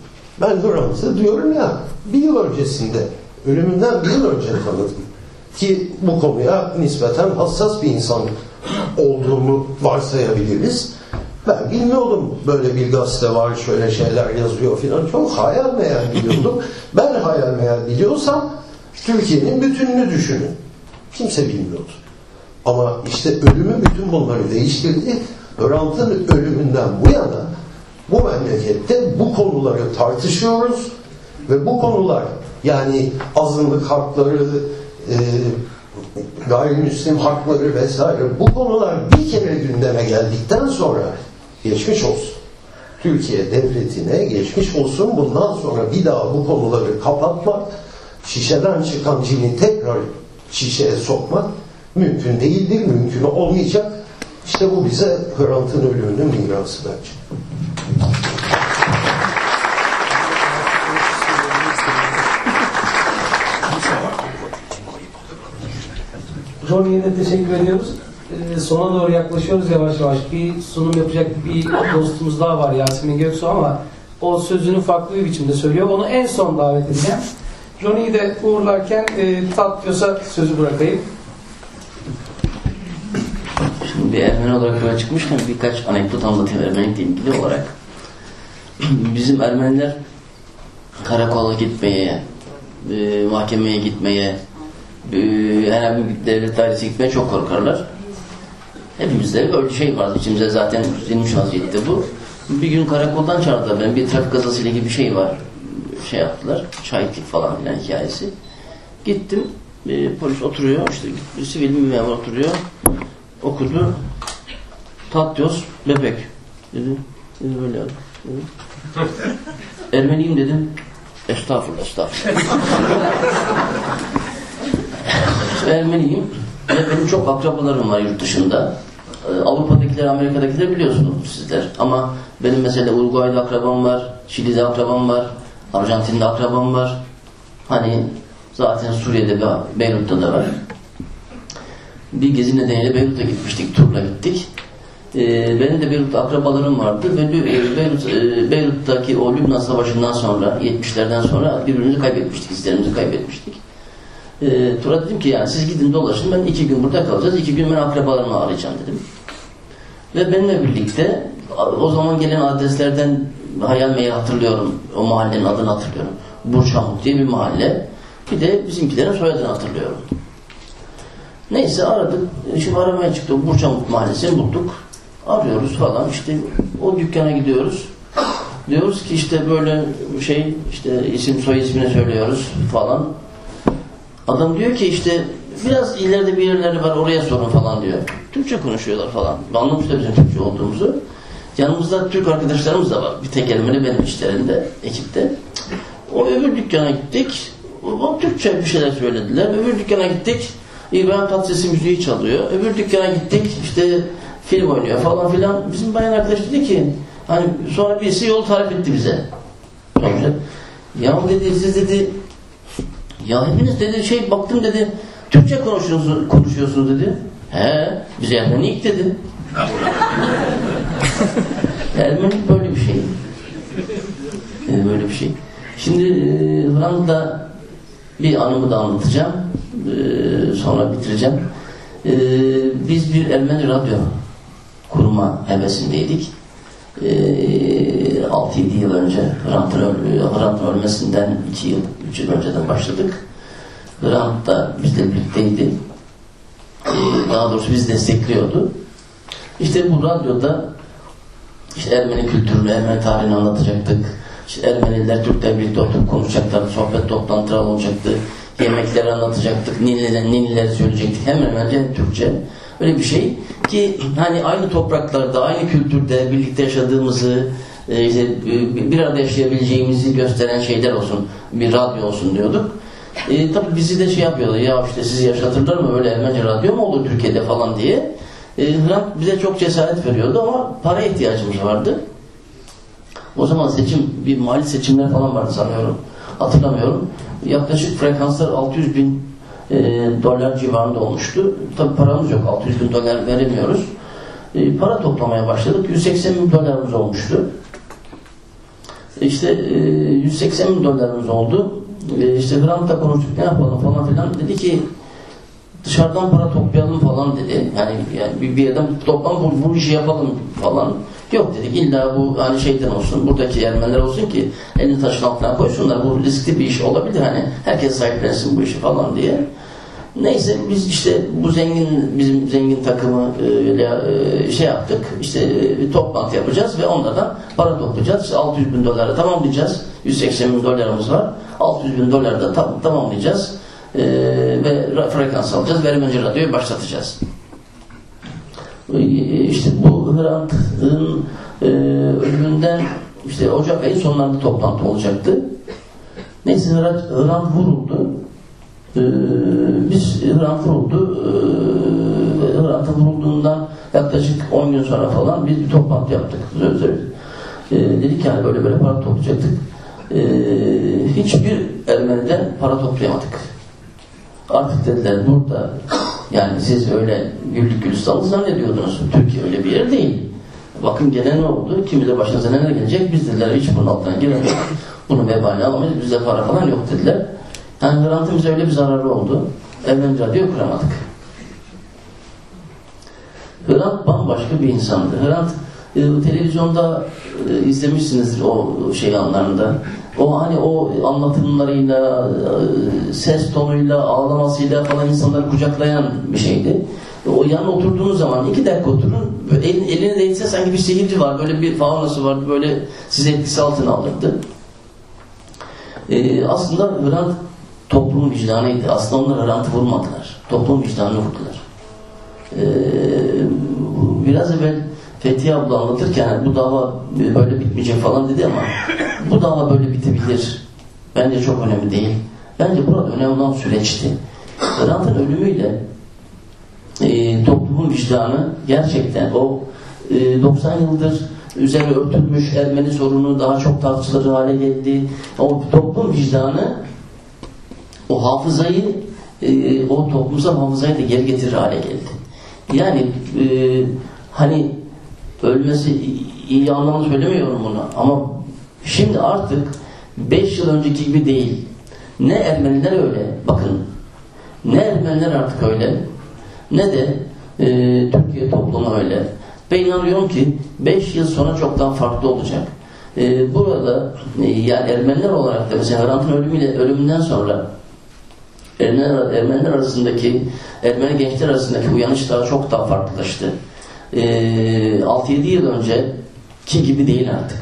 Ben Hrant'ı diyorum ya bir yıl öncesinde, ölümünden bir yıl önce tanıdım. Ki bu konuya nispeten hassas bir insan olduğumu varsayabiliriz. Ben bilmiyordum böyle bir gazete var, şöyle şeyler yazıyor filan. Çok hayal meyal biliyordum. ben hayal meyal biliyorsam Türkiye'nin bütününü düşünün. Kimse bilmiyordu. Ama işte ölümü bütün bunları değiştirdi. Hrant'ın ölümünden bu yana bu memlekette bu konuları tartışıyoruz ve bu konular yani azınlık hakları, e, gayrimüslim hakları vesaire bu konular bir kere gündeme geldikten sonra geçmiş olsun. Türkiye devletine geçmiş olsun. Bundan sonra bir daha bu konuları kapatmak, şişeden çıkan cini tekrar şişeye sokmak mümkün değildir, mümkün olmayacak. İşte bu bize Hrant'ın ölümünün mirası bence. Johnny'ye de teşekkür ediyoruz. Ee, sona doğru yaklaşıyoruz yavaş yavaş. Bir sunum yapacak bir dostumuz daha var Yasemin Göksu ama o sözünü farklı bir biçimde söylüyor. Onu en son davet edeceğim. Johnny'yi de uğurlarken e, Tatyos'a sözü bırakayım. Şimdi Ermeni olarak yola çıkmışken birkaç anekdot anlatayım Ermenilikle ilgili olarak. Bizim Ermeniler karakola gitmeye, e, mahkemeye gitmeye, e, herhangi bir devlet dairesi gitmeye çok korkarlar. Hepimizde böyle şey vardı. İçimize zaten sinmiş vaziyette bu. Bir gün karakoldan çağırdılar. Ben bir trafik kazasıyla ilgili bir şey var. Şey yaptılar. Şahitlik falan filan hikayesi. Gittim. E, polis oturuyor. İşte bir sivil bir memur oturuyor. Okudu. Tatyos bebek. Dedi. Dedi böyle yaptı. Ermeniyim dedim. Estağfurullah, estağfurullah. Ermeniyim ve benim çok akrabalarım var yurt dışında. Ee, Avrupa'dakiler, Amerika'dakiler biliyorsunuz sizler. Ama benim mesela Uruguay'da akrabam var, Şili'de akrabam var, Arjantin'de akrabam var. Hani zaten Suriye'de ve Beyrut'ta da var. Bir gezi nedeniyle Beyrut'a gitmiştik, turla gittik. Ee, benim de Beyrut'ta akrabalarım vardı ve e, Beyrut, e, Beyrut'taki o Lübnan Savaşı'ndan sonra, 70'lerden sonra birbirimizi kaybetmiştik, izlerimizi kaybetmiştik. E, Tura dedim ki yani siz gidin dolaşın ben iki gün burada kalacağız. iki gün ben akrabalarımı arayacağım dedim. Ve benimle birlikte o zaman gelen adreslerden hayal meyal hatırlıyorum. O mahallenin adını hatırlıyorum. Burçamuk diye bir mahalle. Bir de bizimkilerin soyadını hatırlıyorum. Neyse aradık. Şimdi aramaya çıktık. Burçamuk mahallesini bulduk. Arıyoruz falan. İşte o dükkana gidiyoruz. Diyoruz ki işte böyle şey işte isim soy ismini söylüyoruz falan. Adam diyor ki işte biraz ileride bir yerleri var oraya sorun falan diyor. Türkçe konuşuyorlar falan. Anlamışlar bizim Türkçe olduğumuzu. Yanımızda Türk arkadaşlarımız da var. Bir tek Ermeni benim işlerinde, ekipte. O öbür dükkana gittik. O, Türkçe bir şeyler söylediler. Öbür dükkana gittik. İbrahim Tatlıses'in müziği çalıyor. Öbür dükkana gittik. işte film oynuyor falan filan. Bizim bayan arkadaş dedi ki hani sonra birisi yol tarif etti bize. Ya dedi siz dedi ya hepiniz dedi şey baktım dedi Türkçe konuşuyorsunuz, konuşuyorsunuz dedi. He biz Ermeniyik dedi. Ermeni böyle bir şey. Ee, böyle bir şey. Şimdi e, Hrant'ta bir anımı da anlatacağım. Ee, sonra bitireceğim. Ee, biz bir Ermeni radyo kurma hevesindeydik. Ee, 6-7 yıl önce Hrant'ın ölmesinden 2 yıl, 3 yıl önceden başladık. Hrant da bizle birlikteydi. Ee, daha doğrusu biz destekliyordu. İşte bu radyoda işte Ermeni kültürünü, Ermeni tarihini anlatacaktık. İşte Ermeniler Türkler birlikte oturup konuşacaklardı. Sohbet toplantılar olacaktı. Yemekleri anlatacaktık. Ninniler, ninnileri söyleyecektik. Hemen hemen hem Türkçe. Öyle bir şey ki hani aynı topraklarda, aynı kültürde birlikte yaşadığımızı, e, işte e, bir arada yaşayabileceğimizi gösteren şeyler olsun. Bir radyo olsun diyorduk. E, tabii bizi de şey yapıyorlar. Ya işte sizi yaşatırlar mı? Öyle Ermeni radyo mu olur Türkiye'de falan diye. E, Hrant bize çok cesaret veriyordu ama para ihtiyacımız vardı. O zaman seçim, bir mali seçimler falan vardı sanıyorum. Hatırlamıyorum. Yaklaşık frekanslar 600 bin e, dolar civarında olmuştu. Tabi paramız yok. 600 bin dolar veremiyoruz. E, para toplamaya başladık. 180 bin dolarımız olmuştu. İşte e, 180 bin dolarımız oldu. E, işte konuştuk ne yapalım falan filan. Dedi ki dışarıdan para toplayalım falan dedi. Yani, yani bir, bir yerden toplam bu, bu işi yapalım falan. Yok dedik illa bu hani şeyden olsun buradaki Ermeniler olsun ki elini taşın altına koysunlar bu riskli bir iş olabilir hani herkes sahiplensin bu işi falan diye. Neyse biz işte bu zengin bizim zengin takımı e, e, şey yaptık işte e, toplantı yapacağız ve onlardan para toplayacağız. İşte 600 bin dolara tamamlayacağız. 180 bin dolarımız var. 600 bin doları da tam, tamamlayacağız. E, ve frekans alacağız. Vermence radyoyu başlatacağız. E, işte bu Hrant'ın e, ölümünden işte Ocak ayı sonlarında toplantı olacaktı. Neyse Hrant, Hrant vuruldu. Ee, biz Hrant vuruldu. Ee, Hrant'a vurulduğundan yaklaşık 10 gün sonra falan biz bir toplantı yaptık. Ee, dedik yani böyle böyle para toplayacaktık. Ee, hiçbir Ermeniden para toplayamadık. Artık dediler burada yani siz öyle güllük gülistanlı zannediyordunuz. Türkiye öyle bir yer değil. Bakın gene ne oldu? Kimi de başınıza neler gelecek? Biz dediler hiç bunun altından giremeyiz. Bunun vebalini alamayız. Bizde para falan yok dediler. Yani Hrant'ın bize öyle bir zararı oldu. Ermeni radyo kuramadık. Hrant bambaşka bir insandı. Hrant e, televizyonda e, izlemişsinizdir o şey anlarında. O hani o anlatımlarıyla, e, ses tonuyla, ağlamasıyla falan insanları kucaklayan bir şeydi. O yanına oturduğunuz zaman iki dakika oturun, elin, eline değse sanki bir seyirci var, böyle bir faunası vardı, böyle sizi etkisi altına alırdı. Ee, aslında Hrant toplumun vicdanıydı. Aslında onlar Hrant'ı vurmadılar. Toplum vicdanını vurdular. Ee, biraz evvel Fethi abla anlatırken bu dava böyle bitmeyecek falan dedi ama bu dava böyle bitebilir. Bence çok önemli değil. Bence burada önemli olan süreçti. Hrant'ın ölümüyle e, toplumun vicdanı gerçekten o e, 90 yıldır üzeri örtülmüş Ermeni sorunu daha çok tartışılır hale geldi. O toplum vicdanı o hafızayı e, o toplumsal hafızayı da geri getirir hale geldi. Yani e, hani ölmesi iyi anlamda söylemiyorum bunu ama şimdi artık 5 yıl önceki gibi değil. Ne Ermeniler öyle bakın ne Ermeniler artık öyle ne de e, Türkiye toplumu öyle. Ben inanıyorum ki 5 yıl sonra çok daha farklı olacak. E, burada e, yani Ermeniler olarak da mesela Hrant'ın ölümüyle ölümünden sonra Ermeniler, Ermeniler arasındaki Ermeni gençler arasındaki uyanış daha çok daha farklılaştı. E, 6-7 yıl önceki gibi değil artık.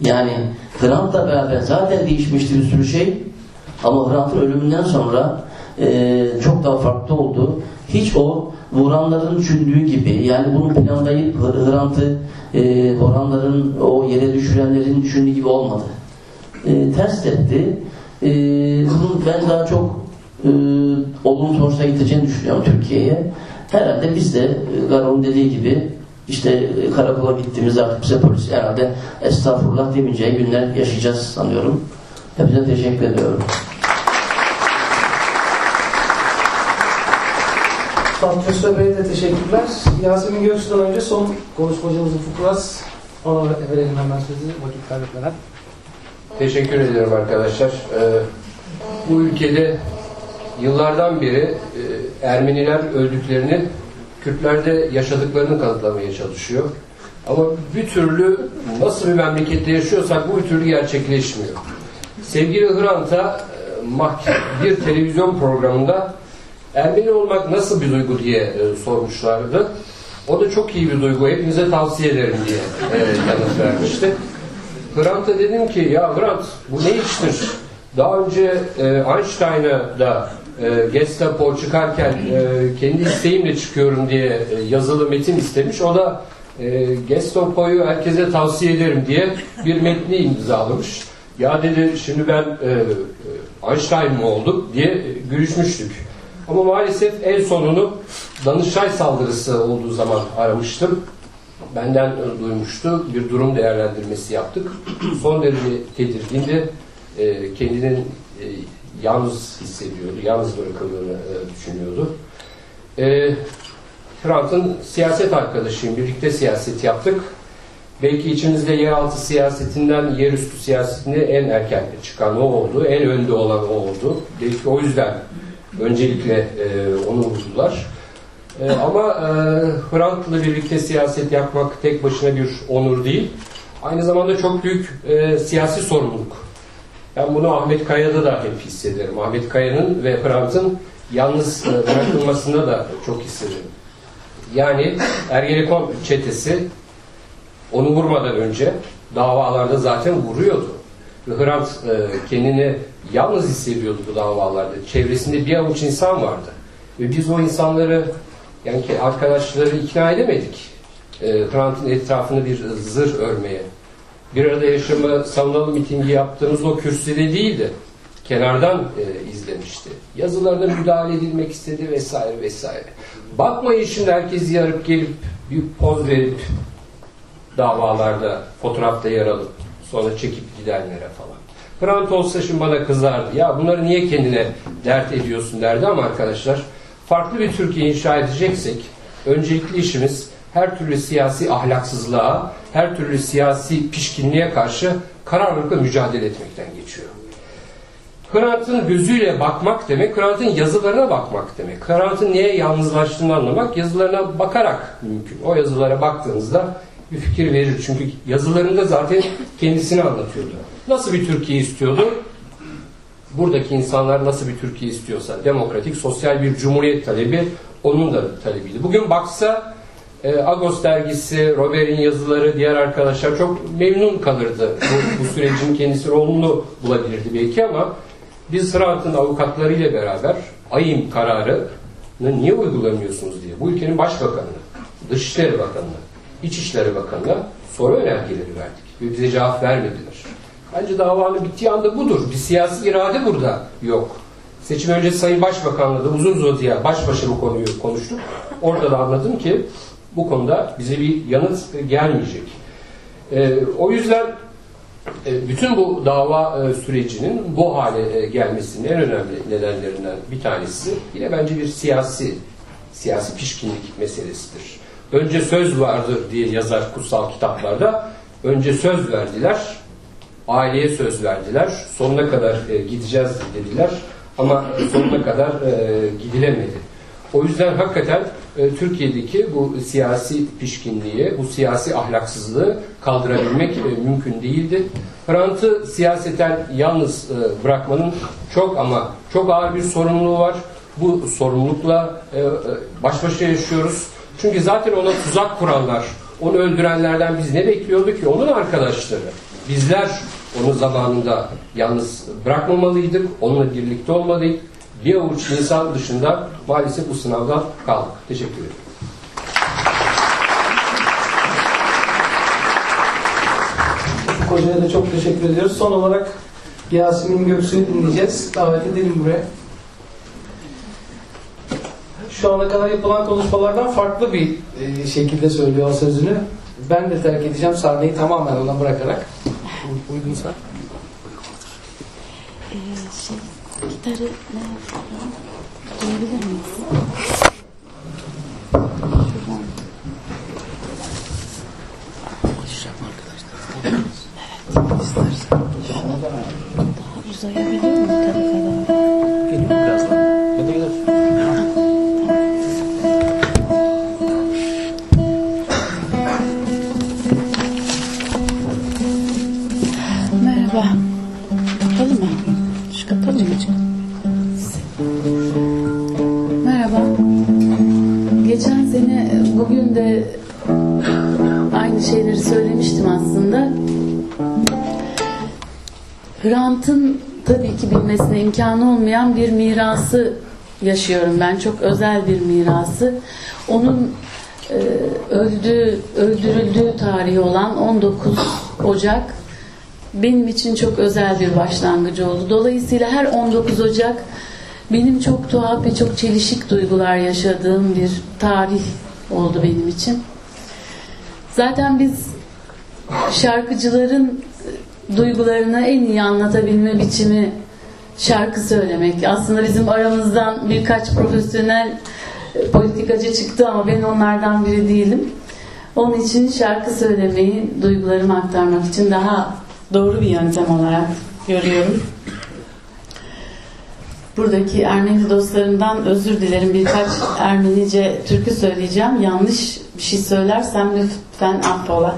Yani Hrant'la beraber zaten değişmişti bir sürü şey ama Hrant'ın ölümünden sonra e, çok daha farklı oldu. Hiç o vuranların düşündüğü gibi yani bunu planlayıp Hrant'ı e, Horanların o yere düşürenlerin düşündüğü gibi olmadı. E, ters etti. E, bunun ben daha çok e, olumlu sonuçta gideceğini düşünüyorum Türkiye'ye. Herhalde biz de e, Garon'un dediği gibi işte e, karakola gittiğimizde artık bize polis herhalde estağfurullah demeyeceği günler yaşayacağız sanıyorum. Hepinize teşekkür ediyorum. Fatih Usta Bey'e de teşekkürler. Yasemin Göksu'dan önce son konuşmacımızın Fukuras. Ona verelim hemen sözü vakit kaybetmeden. Teşekkür ediyorum arkadaşlar. Ee, bu ülkede yıllardan beri e, Ermeniler öldüklerini, Kürtler de yaşadıklarını kanıtlamaya çalışıyor. Ama bir türlü nasıl bir memlekette yaşıyorsak bu bir türlü gerçekleşmiyor. Sevgili Hrant'a e, bir televizyon programında Ermeni olmak nasıl bir duygu diye e, sormuşlardı. O da çok iyi bir duygu, hepinize tavsiye ederim diye yanıt vermişti. Hrant'a dedim ki ya Hrant bu ne iştir? Daha önce e, Einstein'a da e, Gestapo çıkarken e, kendi isteğimle çıkıyorum diye e, yazılı metin istemiş. O da e, Gestapo'yu herkese tavsiye ederim diye bir metni imzalamış. Ya dedi şimdi ben e, e, Einstein mı oldum diye gülüşmüştük. Ama maalesef en sonunu Danıştay saldırısı olduğu zaman aramıştım benden duymuştu. Bir durum değerlendirmesi yaptık. Son derece tedirgindi. E, kendinin yalnız hissediyordu. Yalnız bırakıldığını e, düşünüyordu. E, Hrant'ın siyaset arkadaşıyım. Birlikte siyaset yaptık. Belki içimizde yeraltı siyasetinden yerüstü siyasetine en erken çıkan o oldu. En önde olan o oldu. Belki o yüzden öncelikle e, onu vurdular. Ee, ama e, Hrant'la birlikte siyaset yapmak tek başına bir onur değil. Aynı zamanda çok büyük e, siyasi sorumluluk. Ben bunu Ahmet Kaya'da da hep hissederim. Ahmet Kaya'nın ve Hrant'ın yalnız e, bırakılmasında da çok hissederim. Yani Ergenekon çetesi onu vurmadan önce davalarda zaten vuruyordu. Ve Hrant e, kendini yalnız hissediyordu bu davalarda. Çevresinde bir avuç insan vardı. Ve biz o insanları yani arkadaşları ikna edemedik. E, Hrant'ın etrafını bir zırh örmeye. Bir arada yaşamı savunalım mitingi yaptığımız o kürsüde değildi. Kenardan e, izlemişti. Yazılarına müdahale edilmek istedi vesaire vesaire. Bakmayın şimdi herkes yarıp gelip bir poz verip davalarda fotoğrafta yer alıp sonra çekip gidenlere falan. Hrant olsa şimdi bana kızardı. Ya bunları niye kendine dert ediyorsun derdi ama arkadaşlar farklı bir Türkiye inşa edeceksek öncelikli işimiz her türlü siyasi ahlaksızlığa, her türlü siyasi pişkinliğe karşı kararlılıkla mücadele etmekten geçiyor. Hrant'ın gözüyle bakmak demek, Hrant'ın yazılarına bakmak demek. Hrant'ın niye yalnızlaştığını anlamak yazılarına bakarak mümkün. O yazılara baktığınızda bir fikir verir. Çünkü yazılarında zaten kendisini anlatıyordu. Nasıl bir Türkiye istiyordu? buradaki insanlar nasıl bir Türkiye istiyorsa, demokratik, sosyal bir cumhuriyet talebi onun da talebiydi. Bugün baksa e, Agos dergisi, Robert'in yazıları, diğer arkadaşlar çok memnun kalırdı. Bu, bu sürecin kendisi olumlu bulabilirdi belki ama biz Hrant'ın avukatlarıyla beraber AYİM kararını niye uygulamıyorsunuz diye bu ülkenin başbakanına, Dışişleri Bakanı'na, İçişleri Bakanı'na soru önergeleri verdik ve bize cevap vermediler. Bence davanın bittiği anda budur. Bir siyasi irade burada yok. Seçim öncesi Sayın Başbakan'la da uzun uzadıya baş başa bu konuyu konuştuk. Orada da anladım ki bu konuda bize bir yanıt gelmeyecek. Ee, o yüzden e, bütün bu dava e, sürecinin bu hale e, gelmesinin en önemli nedenlerinden bir tanesi yine bence bir siyasi siyasi pişkinlik meselesidir. Önce söz vardır diye yazar kutsal kitaplarda. Önce söz verdiler, aileye söz verdiler. Sonuna kadar e, gideceğiz dediler ama sonuna kadar e, gidilemedi. O yüzden hakikaten e, Türkiye'deki bu siyasi pişkinliği, bu siyasi ahlaksızlığı kaldırabilmek e, mümkün değildi. Hrant'ı siyaseten yalnız e, bırakmanın çok ama çok ağır bir sorumluluğu var. Bu sorumlulukla baş başa yaşıyoruz. Çünkü zaten ona tuzak kuranlar, onu öldürenlerden biz ne bekliyorduk ki? Onun arkadaşları. Bizler onu zamanında yalnız bırakmamalıydık. Onunla birlikte olmalıydık. Bir avuç insan dışında maalesef bu sınavdan kaldık. Teşekkür ederim. Ufuk Hoca'ya da çok teşekkür ediyoruz. Son olarak Yasemin Göksu'yu dinleyeceğiz. Davet edelim buraya. Şu ana kadar yapılan konuşmalardan farklı bir e, şekilde söylüyor o sözünü. Ben de terk edeceğim sahneyi tamamen ona bırakarak. Uygunsa. Ee, şey, gitarı ne yapalım? Duyabilir miyiz? Daha uzayabilir mi gitarı kadar? Geliyor Hrant'ın tabii ki bilmesine imkanı olmayan bir mirası yaşıyorum ben. Çok özel bir mirası. Onun e, öldüğü, öldürüldüğü tarihi olan 19 Ocak benim için çok özel bir başlangıcı oldu. Dolayısıyla her 19 Ocak benim çok tuhaf ve çok çelişik duygular yaşadığım bir tarih oldu benim için. Zaten biz şarkıcıların duygularını en iyi anlatabilme biçimi şarkı söylemek. Aslında bizim aramızdan birkaç profesyonel e, politikacı çıktı ama ben onlardan biri değilim. Onun için şarkı söylemeyi duygularımı aktarmak için daha doğru bir yöntem olarak görüyorum. Buradaki Ermeni dostlarımdan özür dilerim. Birkaç Ermenice türkü söyleyeceğim. Yanlış bir şey söylersem lütfen affola.